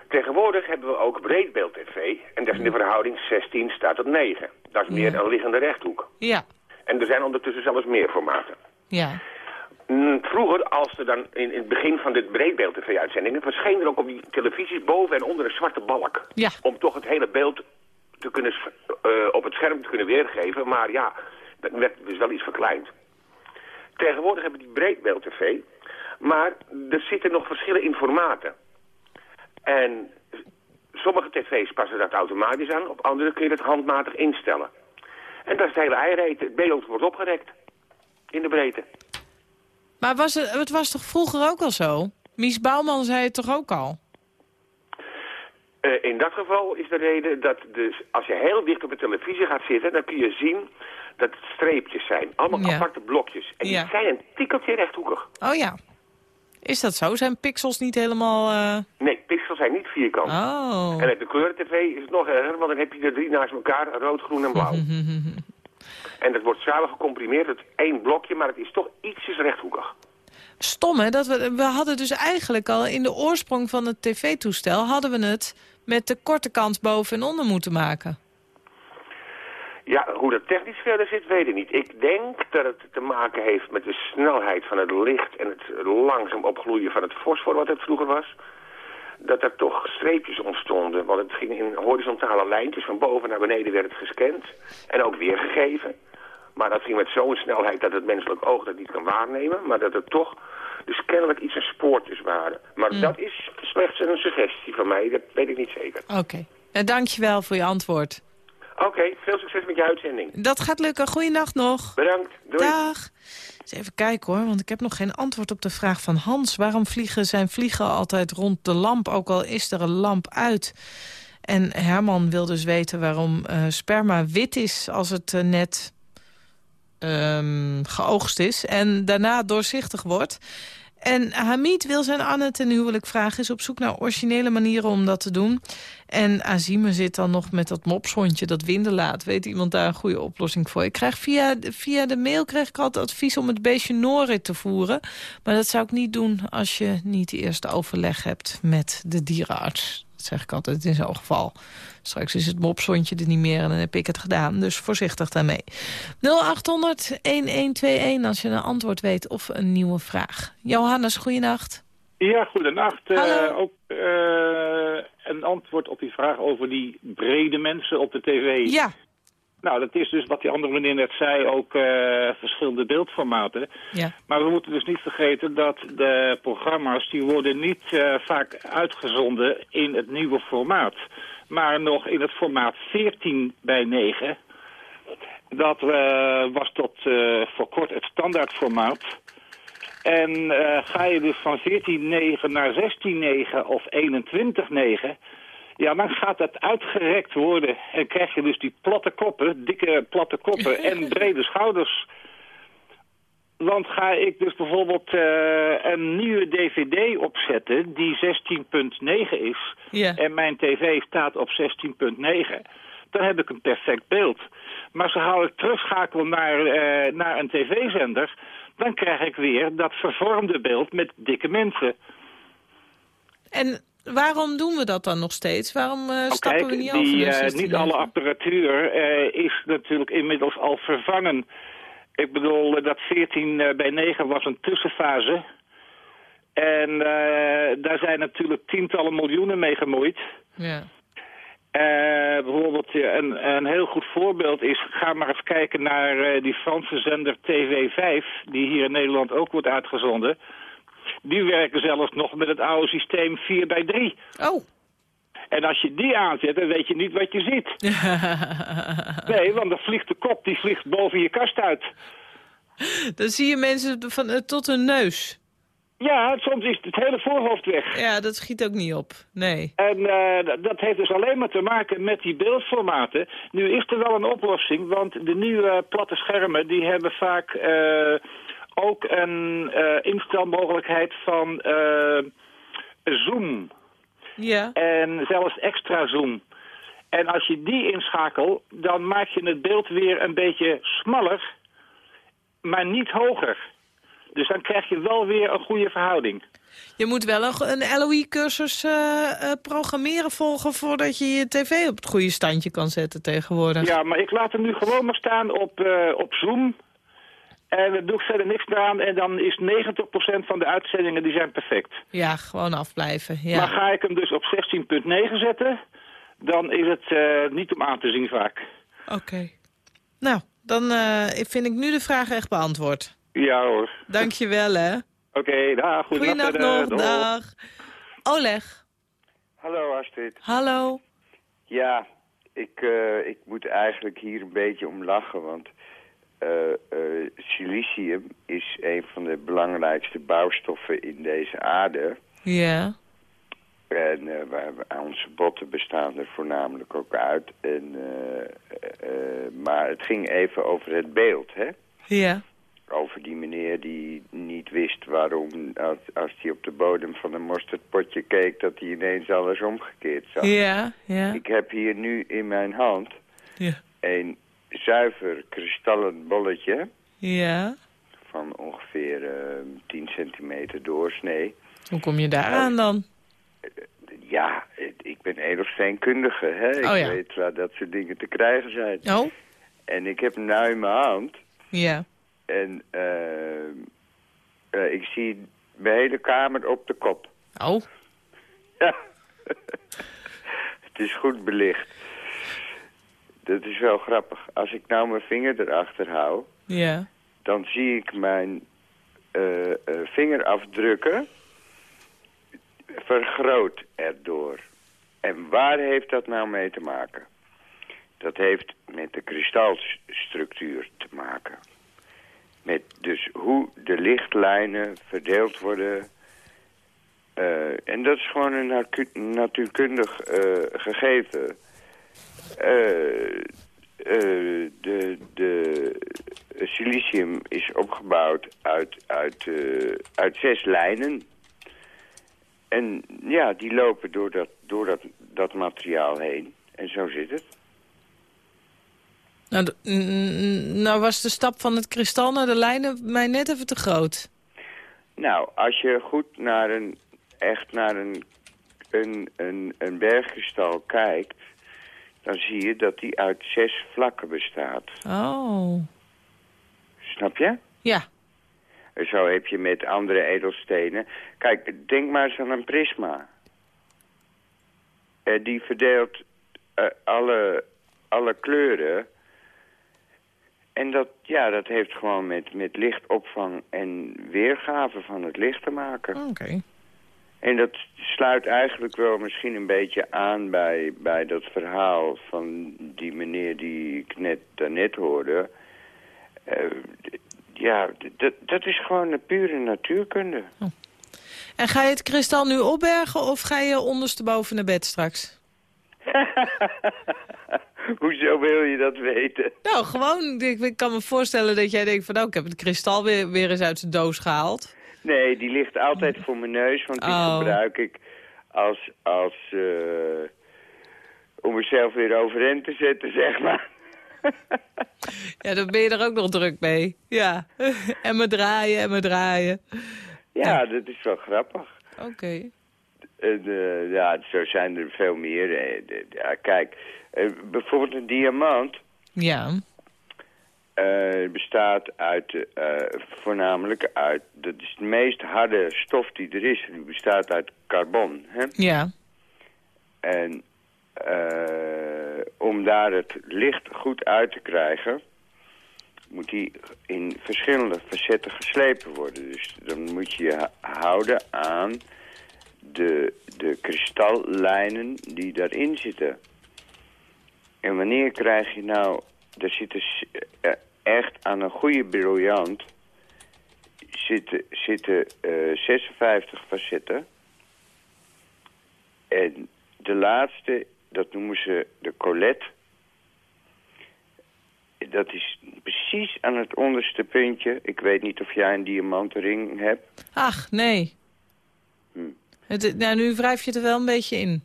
Tegenwoordig hebben we ook breedbeeld tv. En dat is in de verhouding 16 staat tot 9. Dat is meer een liggende rechthoek. Ja, En er zijn ondertussen zelfs meer formaten. ja. Mm, Vroeger, als er dan in, het begin van de breedbeeld tv-uitzendingen... verscheen er ook op die televisies boven en onder een zwarte balk. Ja. Om toch het hele beeld te kunnen, eh, op het scherm te kunnen weergeven. Maar ja, dat werd dus wel iets verkleind. Tegenwoordig hebben die breedbeeld tv. Maar er zitten nog verschillen in formaten. En sommige tv's passen dat automatisch aan. Op andere kun je het handmatig instellen. En dat is het hele eireet. Het beeld wordt opgerekt. In de breedte. Maar was het, het was toch vroeger ook al zo? Mies Bouwman zei het toch ook al? Eh, in dat geval is de reden dat dus als je heel dicht op de televisie gaat zitten... dan kun je zien dat het streepjes zijn. Allemaal Ja. aparte blokjes. En Ja. die zijn een tikkeltje rechthoekig. Oh ja. Is dat zo? Zijn pixels niet helemaal... eh, Nee, pixels zijn niet vierkant. Oh. En met de kleuren-tv is het nog erger, want dan heb je er drie naast elkaar, rood, groen en blauw. en dat wordt samen gecomprimeerd tot één blokje, maar het is toch ietsjes rechthoekig. Stom hè, dat we, we hadden dus eigenlijk al in de oorsprong van het tv-toestel... hadden we het met de korte kant boven en onder moeten maken. Ja, hoe dat technisch verder zit, weet ik niet. Ik denk dat het te maken heeft met de snelheid van het licht en het langzaam opgloeien van het fosfor wat het vroeger was. Dat er toch streepjes ontstonden, want het ging in horizontale lijntjes van boven naar beneden werd het gescand en ook weergegeven. Maar dat ging met zo'n snelheid dat het menselijk oog dat niet kan waarnemen, maar dat er toch dus kennelijk iets een spoortjes waren. Maar dat is slechts een suggestie van mij, dat weet ik niet zeker. Oké. Nou, dankjewel voor je antwoord. Oké, veel succes met je uitzending. Dat gaat lukken. Goeienacht nog. Bedankt, doei. Dag. Even kijken hoor, want ik heb nog geen antwoord op de vraag van Hans. Waarom vliegen zijn vliegen altijd rond de lamp, ook al is er een lamp uit? En Herman wil dus weten waarom eh, sperma wit is als het eh, net ehm, geoogst is... en daarna doorzichtig wordt. En Hamid wil zijn Anne ten huwelijk vragen... is op zoek naar originele manieren om dat te doen. En Azime zit dan nog met dat mopshondje dat winden laat. Weet iemand daar een goede oplossing voor? Ik krijg via, via de mail krijg ik altijd advies om het beestje Norit te voeren. Maar dat zou ik niet doen als je niet eerst overleg hebt met de dierenarts. Dat zeg ik altijd in zo'n geval. Straks is het mopshondje er niet meer en dan heb ik het gedaan. Dus voorzichtig daarmee. 0800-1121 als je een antwoord weet of een nieuwe vraag. Johannes, goeienacht. Ja, goedenacht. Hallo. ook eh, een antwoord op die vraag over die brede mensen op de tv. Ja, Nou, dat is dus wat die andere meneer net zei, ook eh, verschillende beeldformaten. ja. Maar we moeten dus niet vergeten dat de programma's, die worden niet eh, vaak uitgezonden in het nieuwe formaat. Maar nog in het formaat 14 bij 9. Dat eh, was tot voor kort het standaardformaat. En ga je dus van 14-9 naar 16-9 of 21-9... Ja, dan gaat dat uitgerekt worden en krijg je dus die platte koppen, dikke platte koppen en brede schouders. Want ga ik dus bijvoorbeeld uh, een nieuwe dvd opzetten die 16.9 is... Ja. en mijn tv staat op 16.9, dan heb ik een perfect beeld. Maar zo ik terugschakel naar, uh, naar een tv-zender... dan krijg ik weer dat vervormde beeld met dikke mensen. En waarom doen we dat dan nog steeds? Waarom uh, stappen we niet die, over Niet alle apparatuur is natuurlijk inmiddels al vervangen... Ik bedoel, dat 14 bij 9 was een tussenfase. En uh, daar zijn natuurlijk tientallen miljoenen mee gemoeid. Ja. Uh, bijvoorbeeld een, een heel goed voorbeeld is... ga maar eens kijken naar uh, die Franse zender TV5... die hier in Nederland ook wordt uitgezonden. Die werken zelfs nog met het oude systeem 4 bij 3. Oh. En als je die aanzet, dan weet je niet wat je ziet. nee, want dan vliegt de kop, die vliegt boven je kast uit. Dan zie je mensen van, uh, tot hun neus. Ja, soms is het hele voorhoofd weg. Ja, dat schiet ook niet op, nee. En uh, dat heeft dus alleen maar te maken met die beeldformaten. Nu is er wel een oplossing, want de nieuwe platte schermen... die hebben vaak uh, ook een instelmogelijkheid van zoom... Ja. En zelfs extra zoom. En als je die inschakelt, dan maak je het beeld weer een beetje smaller, maar niet hoger. Dus dan krijg je wel weer een goede verhouding. Je moet wel een LOE-cursus uh, uh, programmeren volgen... voordat je je tv op het goede standje kan zetten tegenwoordig. Ja, maar ik laat hem nu gewoon maar staan op, uh, op Zoom... En dan doe ik verder niks aan en dan is 90% van de uitzendingen die zijn perfect. Ja, gewoon afblijven. Ja. Maar ga ik hem dus op 16.9 zetten, dan is het uh, niet om aan te zien vaak. Oké. Okay. Nou, dan uh, vind ik nu de vraag echt beantwoord. Ja hoor. Dankjewel hè. Oké, okay, dag. Goeienacht nog, dag. dag. Oleg. Hallo Astrid. Hallo. Ja, ik, uh, ik moet eigenlijk hier een beetje om lachen, want... Uh, uh, silicium is een van de belangrijkste bouwstoffen in deze aarde. Ja. En uh, wij, onze botten bestaan er voornamelijk ook uit. En, maar het ging even over het beeld, hè? Ja. Over die meneer die niet wist waarom, als, als hij op de bodem van een mosterdpotje keek, dat hij ineens alles omgekeerd zag. Ja, ja. Ik heb hier nu in mijn hand ja. een zuiver kristallen bolletje. Ja. Van ongeveer uh, 10 centimeter doorsnee. Hoe kom je daar aan dan? Ja, ik ben edelsteenkundige. Hè? Ik oh, ja. weet waar dat soort dingen te krijgen zijn. Oh. En ik heb hem nu in mijn hand. Ja. En uh, uh, ik zie mijn hele kamer op de kop. Oh. Ja. Het is goed belicht. Dat is wel grappig. Als ik nou mijn vinger erachter hou... Ja. dan zie ik mijn uh, uh, vingerafdrukken vergroot erdoor. En waar heeft dat nou mee te maken? Dat heeft met de kristalstructuur te maken. Met dus hoe de lichtlijnen verdeeld worden... Uh, en dat is gewoon een natuurkundig gegeven... Uh, uh, de, de silicium is opgebouwd uit, uit, uh, uit zes lijnen. En ja, die lopen door, dat, door dat, dat materiaal heen. En zo zit het. Nou, nou was de stap van het kristal naar de lijnen mij net even te groot. Nou, als je goed naar een, echt naar een, een, een, een bergkristal kijkt dan zie je dat die uit zes vlakken bestaat. Oh. Snap je? Ja. Zo heb je met andere edelstenen... Kijk, denk maar eens aan een prisma. Uh, die verdeelt uh, alle, alle kleuren. En dat, ja, dat heeft gewoon met, met lichtopvang en weergave van het licht te maken. Oké. Okay. En dat sluit eigenlijk wel misschien een beetje aan bij, bij dat verhaal van die meneer die ik net daarnet hoorde. Uh, Ja, dat- dat is gewoon een pure natuurkunde. En ga je het kristal nu opbergen of ga je ondersteboven naar bed straks? Hoezo wil je dat weten? Nou, gewoon, ik, ik kan me voorstellen dat jij denkt van... nou, ik heb het kristal weer, weer eens uit zijn doos gehaald. Nee, die ligt altijd voor mijn neus, want die Oh. gebruik ik als, als eh, om mezelf weer overeind te zetten, zeg maar. Ja, dan ben je er ook nog druk mee. Ja, en me draaien en me draaien. Ja, dat is wel grappig. Oké. Eh, ja, zo zijn er veel meer. Eh, de- ja, kijk, bijvoorbeeld een diamant Ja, eh, bestaat uit, eh, voornamelijk uit, dat is de meest harde stof die er is. Die bestaat uit carbon. Hè? ja, En eh, om daar het licht goed uit te krijgen, moet die in verschillende facetten geslepen worden. Dus dan moet je je houden aan de, de kristallijnen die daarin zitten. En wanneer krijg je nou, er zitten echt aan een goede briljant, zitten, zitten eh, 56 facetten. En de laatste, dat noemen ze de colette. Dat is precies aan het onderste puntje. Ik weet niet of jij een diamantenring hebt. Ach, nee. Hm. Het, nou, nu wrijf je het er wel een beetje in.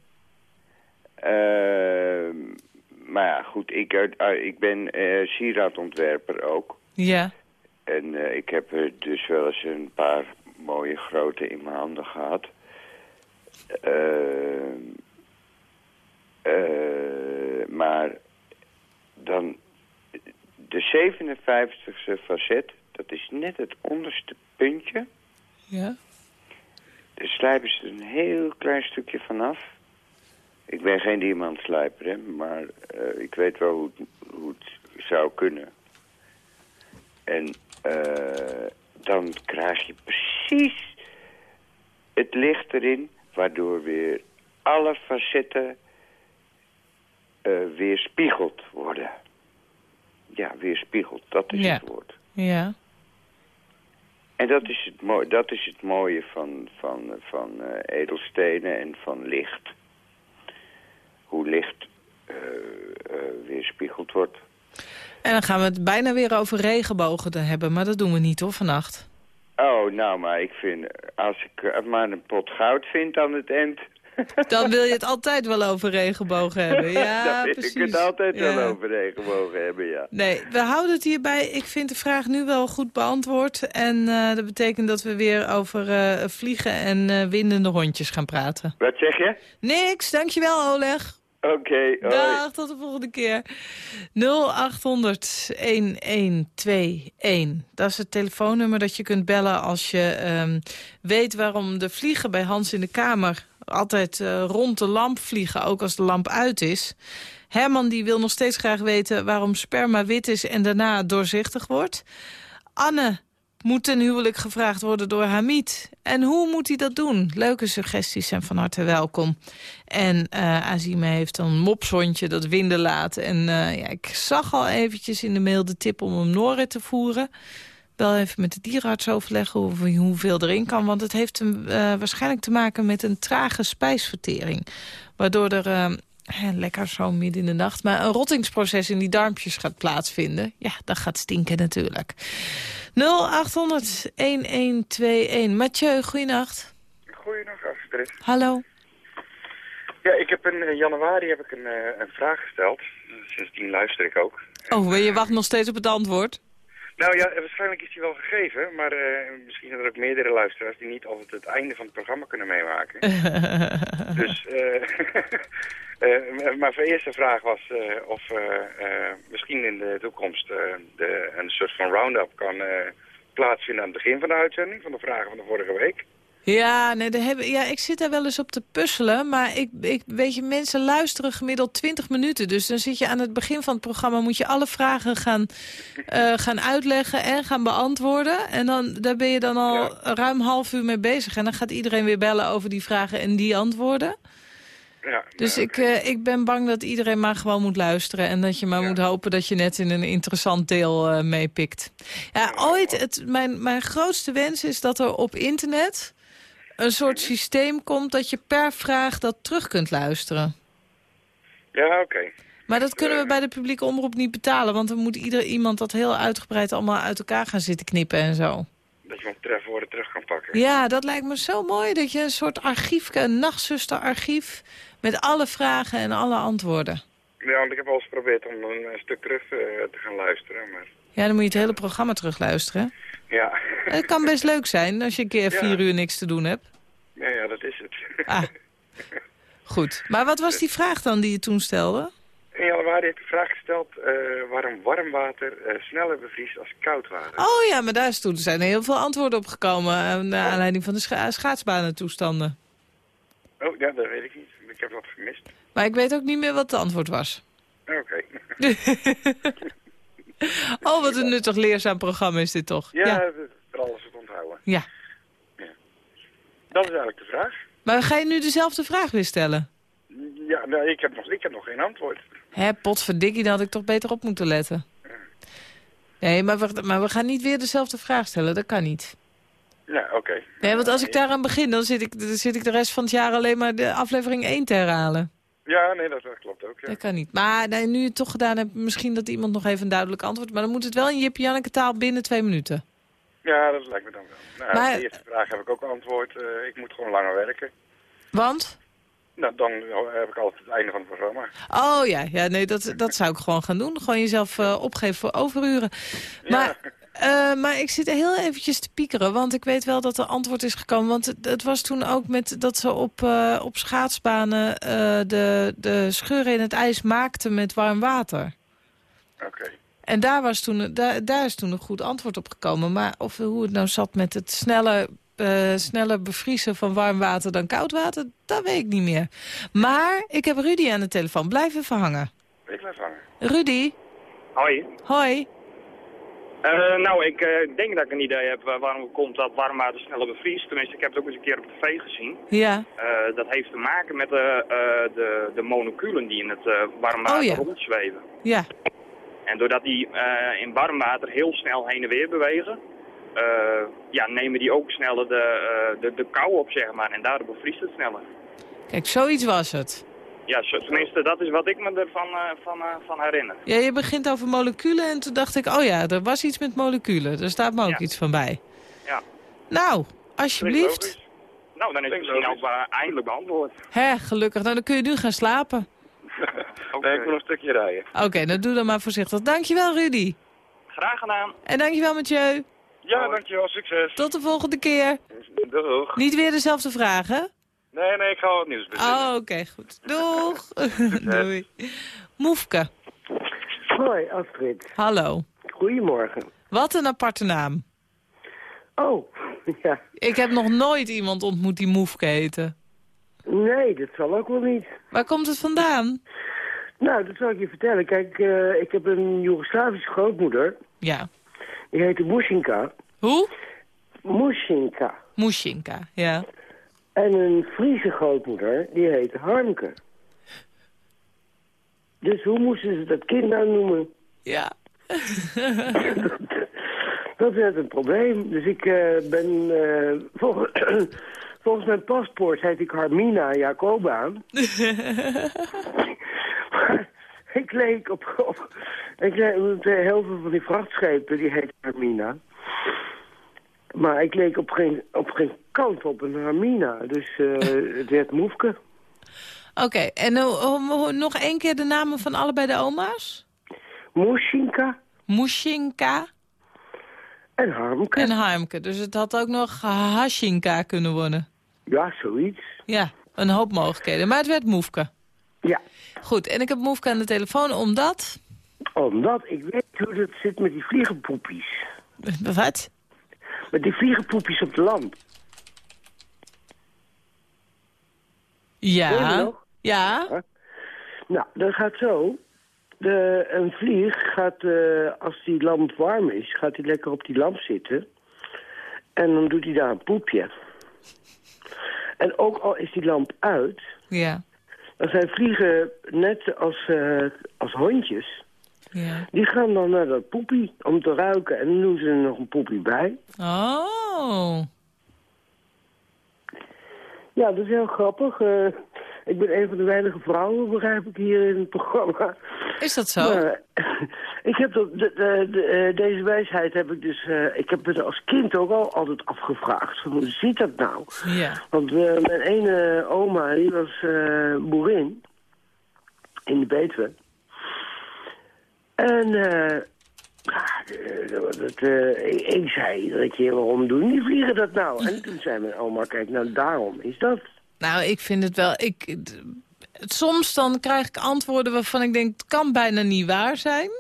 Ehm, maar ja, goed, ik, ik ben eh sieradontwerper ook. Ja, En eh, ik heb er dus wel eens een paar mooie grote in mijn handen gehad. Eh, maar dan de 57ste facet, dat is net het onderste puntje. ja. Daar slijpen ze een heel klein stukje vanaf. Ik ben geen diamantslijper, hè, maar eh, ik weet wel hoe het, hoe het zou kunnen. En eh, dan krijg je precies het licht erin, waardoor weer alle facetten eh weerspiegeld worden. Ja, weerspiegeld, dat is Ja. het woord. Ja, En dat is het, mooi, dat is het mooie van, van, van edelstenen en van licht. Hoe licht eh, eh, weerspiegeld wordt. en dan gaan we het bijna weer over regenbogen te hebben. Maar dat doen we niet hoor, vannacht. Oh, nou, maar ik vind, als ik eh, maar een pot goud vind aan het eind... Dan wil je het altijd wel over regenbogen hebben. Ja, dan wil precies. ik het altijd Ja. wel over regenbogen hebben, ja. Nee, we houden het hierbij. Ik vind de vraag nu wel goed beantwoord. En eh, dat betekent dat we weer over eh, vliegen en eh, windende hondjes gaan praten. Wat zeg je? Niks, dankjewel Oleg. Oké. Dag, tot de volgende keer. 0800-1121. Dat is het telefoonnummer dat je kunt bellen als je ehm, weet waarom de vliegen bij Hans in de Kamer altijd eh, rond de lamp vliegen, ook als de lamp uit is. Herman die wil nog steeds graag weten waarom sperma wit is en daarna doorzichtig wordt. Anne moet ten huwelijk gevraagd worden door Hamid. En hoe moet hij dat doen? Leuke suggesties zijn van harte welkom. En eh Azime heeft een mopshondje dat winden laat. En eh, ja, ik zag al eventjes in de mail de tip om hem Noren te voeren. Wel even met de dierenarts overleggen hoe, hoeveel erin kan. Want het heeft hem, eh, waarschijnlijk te maken met een trage spijsvertering. Waardoor er... eh, hè, lekker zo midden in de nacht. Maar een rottingsproces in die darmpjes gaat plaatsvinden. Ja, dat gaat stinken natuurlijk. 0800-1121. Mathieu, goeienacht. Goeiedag, Astrid. Hallo. Ja, ik heb in eh, januari heb ik een, een vraag gesteld. Sindsdien luister ik ook. Oh, je wacht nog steeds op het antwoord? Nou ja, waarschijnlijk is die wel gegeven, maar eh, misschien zijn er ook meerdere luisteraars die niet altijd het einde van het programma kunnen meemaken. dus, eh eh, maar mijn eerste vraag was of misschien in de toekomst de, een soort van round-up kan plaatsvinden aan het begin van de uitzending, van de vragen van de vorige week. Ja, nee, daar hebben, ja, ik zit daar wel eens op te puzzelen. Maar ik, ik, weet je, mensen luisteren gemiddeld 20 minuten. Dus dan zit je aan het begin van het programma... moet je alle vragen gaan, eh, gaan uitleggen en gaan beantwoorden. En dan, daar ben je dan al ruim half uur mee bezig. En dan gaat iedereen weer bellen over die vragen en die antwoorden. Ja, Dus ik, eh, ik ben bang dat iedereen maar gewoon moet luisteren... en dat je maar moet hopen dat je net in een interessant deel eh, meepikt. Ja, ooit, het, mijn, mijn grootste wens is dat er op internet... een soort systeem komt dat je per vraag dat terug kunt luisteren. ja oké. Maar dat kunnen we bij de publieke omroep niet betalen... want dan moet ieder iemand dat heel uitgebreid allemaal uit elkaar gaan zitten knippen en zo. Dat je van trefwoorden terug kan pakken. Ja, dat lijkt me zo mooi dat je een soort archief, een nachtzusterarchief... met alle vragen en alle antwoorden. Ja, want ik heb al eens geprobeerd om een, een stuk terug eh, te gaan luisteren, maar... Ja, dan moet je het hele programma terugluisteren. Ja. Het kan best leuk zijn als je een keer Ja. vier uur niks te doen hebt. Ja, ja, dat is het. Ah, goed. Maar wat was die vraag dan die je toen stelde? In januari heb ik de vraag gesteld eh, waarom warm water eh, sneller bevriest als koud water. Oh ja, maar daar is toen zijn er heel veel antwoorden op gekomen... eh, naar aanleiding van de scha schaatsbanentoestanden. Oh, ja, dat weet ik niet. Ik heb wat gemist. Maar ik weet ook niet meer wat het antwoord was. Oké. Oh, wat een nuttig leerzaam programma is dit toch? Ja, ja. Alles wat onthouden. Ja. Dat is eigenlijk de vraag. Maar ga je nu dezelfde vraag weer stellen? Ja, nou, ik, heb nog, ik heb nog geen antwoord. Hé, potverdikkie, daar had ik toch beter op moeten letten. Nee, maar we, maar we gaan niet weer dezelfde vraag stellen. Dat kan niet. Ja, oké. Nee, want als ik daaraan begin, dan zit ik, dan zit ik de rest van het jaar alleen maar de aflevering 1 te herhalen. Ja, nee, dat, dat klopt ook. Ja. Dat kan niet. Maar nee, nu je het toch gedaan hebt, misschien dat iemand nog even een duidelijk antwoord. Maar dan moet het wel in Jip Janneke taal binnen twee minuten. Ja, dat lijkt me dan wel. Nou, Maar- de eerste vraag heb ik ook antwoord. Eh, ik moet gewoon langer werken. Want? Nou, dan heb ik altijd het einde van het programma. Oh ja, ja nee, dat, dat zou ik gewoon gaan doen. Gewoon jezelf eh, opgeven voor overuren. Maar, eh, maar ik zit heel eventjes te piekeren, want ik weet wel dat er antwoord is gekomen. Want het, het was toen ook met dat ze op, op schaatsbanen de, de scheuren in het ijs maakten met warm water. Oké. En daar, was toen, daar, daar is toen een goed antwoord op gekomen. Maar of, hoe het nou zat met het sneller, eh, sneller bevriezen van warm water dan koud water, dat weet ik niet meer. Maar ik heb Rudy aan de telefoon. Blijf even hangen. Ik blijf hangen. Rudy, Hoi. hoi. Eh, nou, ik eh, denk dat ik een idee heb waarom het komt dat warm water sneller bevriest. Tenminste, ik heb het ook eens een keer op tv gezien. Ja. Dat heeft te maken met de, de, de moleculen die in het warm water Oh, ja. rondzweven. Ja. En doordat die eh, in warm water heel snel heen en weer bewegen, eh, ja, nemen die ook sneller de, eh, de, de kou op, zeg maar. En daardoor bevriest het sneller. Kijk, zoiets was het. Ja, zo, tenminste, dat is wat ik me ervan eh, van, eh, van herinner. Ja, je begint over moleculen en toen dacht ik, oh ja, er was iets met moleculen. Daar staat me ook iets van bij. Ja. Nou, alsjeblieft. Nou, dan is het misschien ook eindelijk beantwoord. Hè, gelukkig. Nou, dan kun je nu gaan slapen. Nee, ik moet nog een stukje rijden. Oké, dan doe dan maar voorzichtig. Dankjewel, Rudy. Graag gedaan. En dankjewel, Mathieu. Ja, dankjewel. Succes. Tot de volgende keer. Doeg. Niet weer dezelfde vragen? Nee, nee, ik ga wat nieuws bezinnen. Oh, oké, goed. Doeg. Doei. Moefke. Hoi, Astrid. Hallo. Goedemorgen. Wat een aparte naam. Oh, ja. Ik heb nog nooit iemand ontmoet die Moefke heette. Nee, dat zal ook wel niet. Waar komt het vandaan? Nou, dat zal ik je vertellen. Kijk, eh, ik heb een Joegoslavische grootmoeder. Ja. Die heette Mushinka. Hoe? Mushinka. Mushinka, ja. En een Friese grootmoeder, die heette Harmke. Dus hoe moesten ze dat kind nou noemen? Ja. Dat werd een probleem. Dus ik eh, ben... eh, volgens, volgens mijn paspoort heet ik Harmina Jacoba. Ik leek op... op ik leek, eh, heel veel van die vrachtschepen, die heet Harmina. Maar ik leek op geen, op geen kant op een Harmina. Dus eh, het werd Moefke. Oké, en hoe- nog één keer de namen van allebei de oma's? Mushinka. Mushinka. En Harmke. En Harmke. Dus het had ook nog Hashinka kunnen worden. Ja, zoiets. Ja, een hoop mogelijkheden. Maar het werd Moefke. Ja. Goed, en ik heb Moefke aan de telefoon omdat... Omdat ik weet hoe het zit met die vliegenpoepies. Wat? Met die vliegenpoepjes op de lamp. Hoor je Ja. Ja. Nou, dat gaat zo. De, een vlieg gaat, eh, als die lamp warm is, gaat hij lekker op die lamp zitten. En dan doet hij daar een poepje. En ook al is die lamp uit, Ja. Zij vliegen net als, eh, als hondjes. Ja. Die gaan dan naar dat poepie om te ruiken. En dan doen ze er nog een poepie bij. Oh. Ja, dat is heel grappig. Eh, ik ben een van de weinige vrouwen, begrijp ik, hier in het programma. Is dat zo? Maar, ik heb dat, de, de, de, eh, deze wijsheid heb ik dus... eh, ik heb het als kind ook al altijd afgevraagd. Van, hoe zit dat nou? Ja. Want eh, mijn ene oma, die was eh, boerin. In de Betuwe. En... eh ja, eh, dat, dat, eh, ik, ik zei iedere keer, waarom doen die vliegen dat nou? En toen zei mijn oma, kijk, nou daarom is dat. Nou, ik vind het wel... Ik, soms dan krijg ik antwoorden waarvan ik denk... het kan bijna niet waar zijn.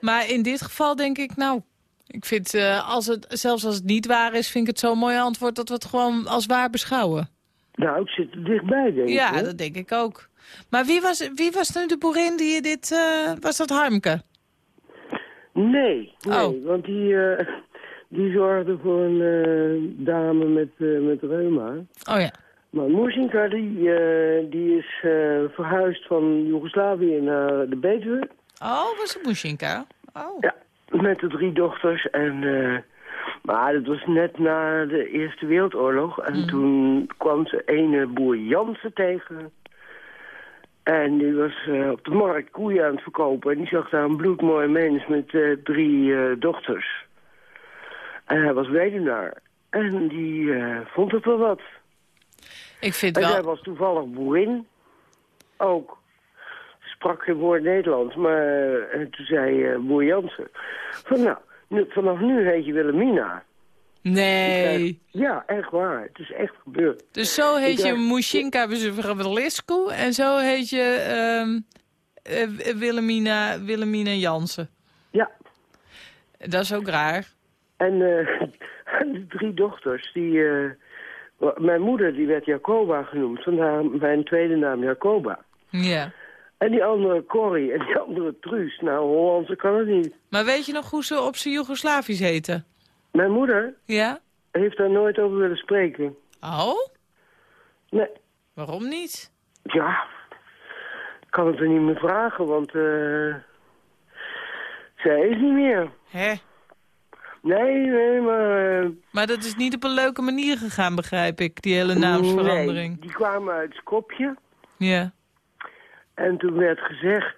Maar in dit geval denk ik, nou... Ik vind, eh, als het, zelfs als het niet waar is, vind ik het zo'n mooi antwoord... dat we het gewoon als waar beschouwen. Nou, ik zit er dichtbij, denk ik. Ja, dat denk ik ook. Maar wie was, wie was nu de boerin die je dit... eh, was dat Harmke? Nee, nee, Oh. want die, eh, die zorgde voor een dame met, met reuma. Oh ja. Maar Moesinka, die, eh, die is eh, verhuisd van Joegoslavië naar de Betuwe. Oh, was het Mushinka? Oh. Ja, met de drie dochters. En, eh, maar dat was net na de Eerste Wereldoorlog. En toen kwam ze ene boer Jansen tegen. En die was op de markt koeien aan het verkopen. En die zag daar een bloedmooi mens met drie dochters. En hij was weduwnaar. En die vond het wel wat. Ik vind En wel... zij was toevallig boerin. Ook. Sprak geen woord Nederlands. Maar eh, toen zei eh, boer Jansen... Van nou, nu, vanaf nu heet je Wilhelmina. Nee. Ja, echt waar. Het is echt gebeurd. Dus zo heet je Mushinka Wilescu en zo heet je ehm, eh, Willemina, Willemina Jansen. Ja. Dat is ook raar. En de drie dochters, die... mijn moeder, die werd Jacoba genoemd. Vandaar mijn tweede naam Jacoba. Ja. En die andere Corrie en die andere Truus. Nou, Hollandse kan het niet. Maar weet je nog hoe ze op zijn Joegoslavisch heten? Mijn moeder Ja? heeft daar nooit over willen spreken. Oh? Nee. Waarom niet? Ja, ik kan het er niet meer vragen, want eh zij is niet meer. Hè? Nee, nee, maar... eh, Maar dat is niet op een leuke manier gegaan, begrijp ik, die hele naamsverandering. Nee, die kwamen uit Skopje. Ja. En toen werd gezegd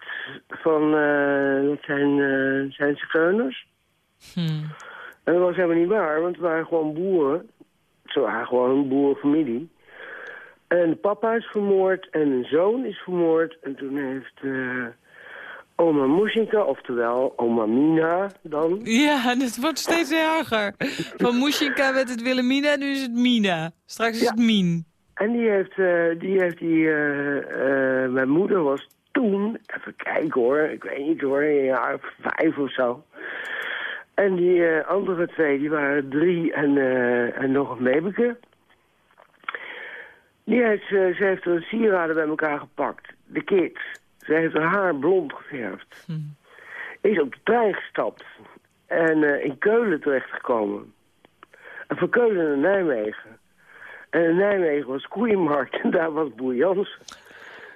van, eh dat zijn, eh zijn zigeuners. Hm. En dat was helemaal niet waar, want het waren gewoon boeren. Ze waren gewoon een boerenfamilie. En papa is vermoord en een zoon is vermoord. En toen heeft eh, oma Musinka, oftewel oma Mina dan... Ja, en het wordt steeds erger. Van Mushinka werd het Willemina, nu is het Mina. Straks is het Mien. En die heeft, eh, die, heeft die, eh, eh, mijn moeder was toen, even kijken hoor, ik weet niet hoor, een jaar of vijf of zo. En die andere twee, die waren drie en, eh, en nog een babyke. Die heeft, ze heeft er sieraden bij elkaar gepakt, de kids. Ze heeft haar haar blond geverfd. Is op de trein gestapt en eh, in Keulen terechtgekomen. En van Keulen naar Nijmegen. En in Nijmegen was koeienmarkt en daar was Boer Jansen.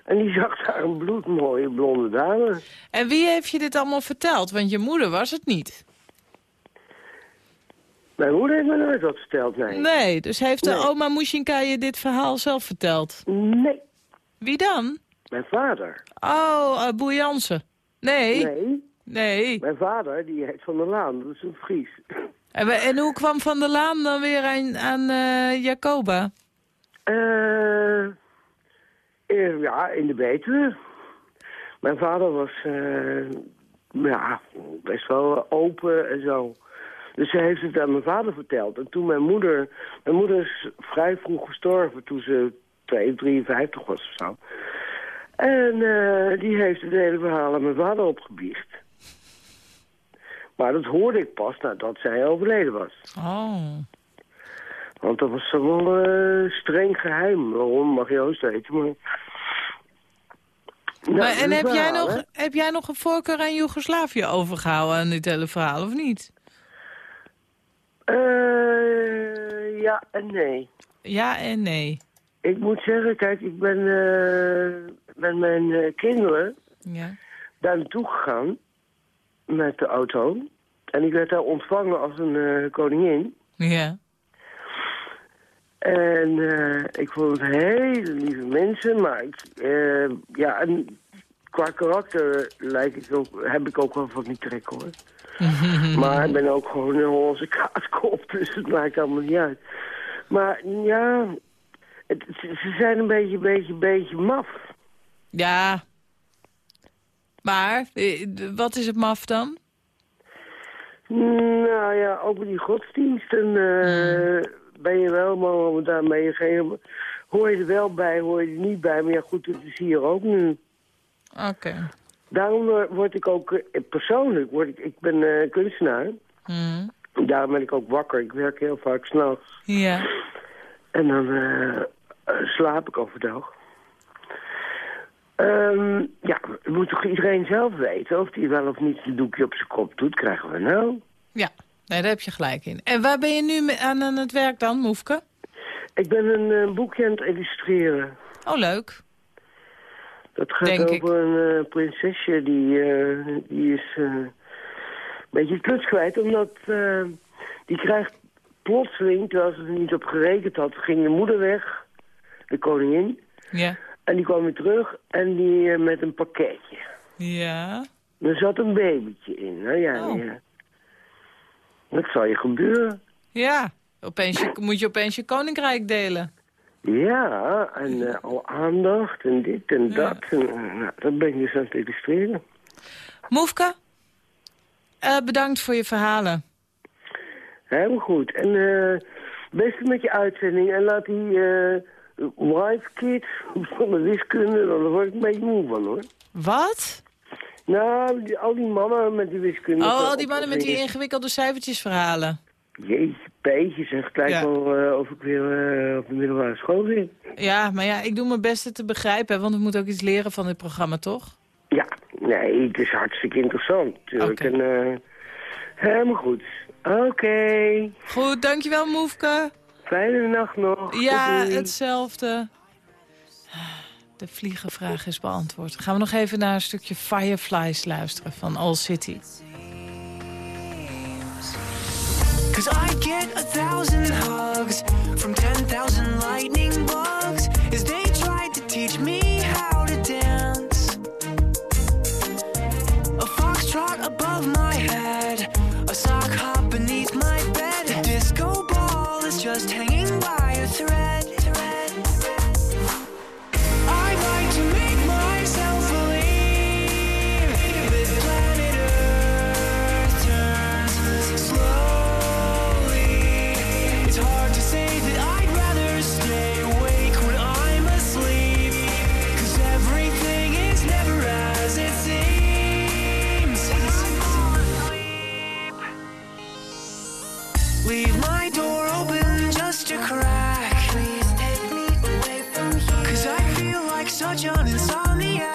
En die zag daar een bloedmooie blonde dame. En wie heeft je dit allemaal verteld? Want je moeder was het niet. Mijn moeder heeft me nooit wat verteld, nee. Nee, dus heeft de Nee. oma Mushinka je dit verhaal zelf verteld? Nee. Wie dan? Mijn vader. Oh, uh, Boer Jansen. Nee. Nee. Nee. Mijn vader, die heet Van der Laan, dat is een Fries. En, we- en hoe kwam Van der Laan dan weer aan, aan eh, Jacoba? Eh, eh, ja, in de Betuwe. Mijn vader was eh, ja, best wel open en zo. Dus ze heeft het aan mijn vader verteld. En toen mijn moeder... Mijn moeder is vrij vroeg gestorven toen ze 2, 53 was of zo. En eh, die heeft het hele verhaal aan mijn vader opgebiecht. Maar dat hoorde ik pas nadat zij overleden was. Oh. Want dat was toch wel eh, streng geheim. Waarom mag Joost weten, maar... Nou, maar, en heb jij, nog, hè? heb jij nog een voorkeur aan Joegoslavië overgehouden aan dit hele verhaal, of niet? Eh, ja en nee. Ja en nee. Ik moet zeggen, kijk, ik ben eh, met mijn eh, kinderen Ja. daar naartoe gegaan met de auto. En ik werd daar ontvangen als een eh, koningin. Ja. En ik vond het hele lieve mensen, maar ik, ja, en qua karakter lijk ik ook, heb ik ook wel van die trek hoor. maar ik ben ook gewoon een Hollandse kaatkop, dus het maakt allemaal niet uit. Maar ja, het, ze zijn een beetje, beetje, beetje maf. Ja. Maar, eh, wat is het maf dan? Nou ja, over die godsdiensten eh, ben je wel, maar daarmee geen, hoor je er wel bij, hoor je er niet bij. Maar ja, goed, dat is hier ook nu. Oké. Daarom word ik ook eh, persoonlijk, word ik, ik ben kunstenaar. Mm. Daarom ben ik ook wakker. Ik werk heel vaak s'nachts. Ja. En dan slaap ik overdag. Ehm ja, moet toch iedereen zelf weten of hij wel of niet een doekje op zijn kop doet, krijgen we nou. Ja, nee, daar heb je gelijk in. En waar ben je nu aan, aan het werk dan, Moefke? Ik ben een eh, boekje aan het illustreren. Oh, leuk. Dat gaat Denk ik. over een eh, prinsesje die, eh, die is eh, een beetje kluts kwijt. Omdat eh, die krijgt plotseling, terwijl ze er niet op gerekend had, ging de moeder weg, de koningin. Ja. En die kwam weer terug en die eh, met een pakketje. Ja. Er zat een babytje in. Nou ja, Oh. ja. dat zal je gebeuren. Ja. Opeens je, moet je opeens je koninkrijk delen. Ja, en eh, al aandacht en dit en dat. En, eh, nou, dat ben ik dus aan het illustreren. Moefke, bedankt voor je verhalen. Helemaal goed. En eh beste met je uitzending. En laat die eh wife kids van de wiskunde, daar word ik een beetje moe van hoor. Wat? Nou, al die mannen met die wiskunde. Oh, al die mannen met die ingewikkelde cijfertjesverhalen. Jeetje, peetje zeg. Het lijkt Ja. wel eh, of ik weer eh, op de middelbare school zit. Ja, maar ja, ik doe mijn best het te begrijpen, want we moeten ook iets leren van dit programma, toch? Ja, nee, het is hartstikke interessant natuurlijk. En, eh, helemaal goed. Oké. Goed, dankjewel Moefke. Fijne nacht nog. Ja, hetzelfde. De vliegenvraag is beantwoord. Gaan we nog even naar een stukje Fireflies luisteren van All City. Cause I get a thousand hugs from 10,000 lightning bugs as they tried to teach me how to dance. A foxtrot above my head, a sock hop just hanging like such an insomniac.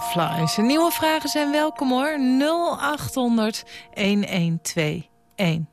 Fireflies. Nieuwe vragen zijn welkom hoor. 0800 1121.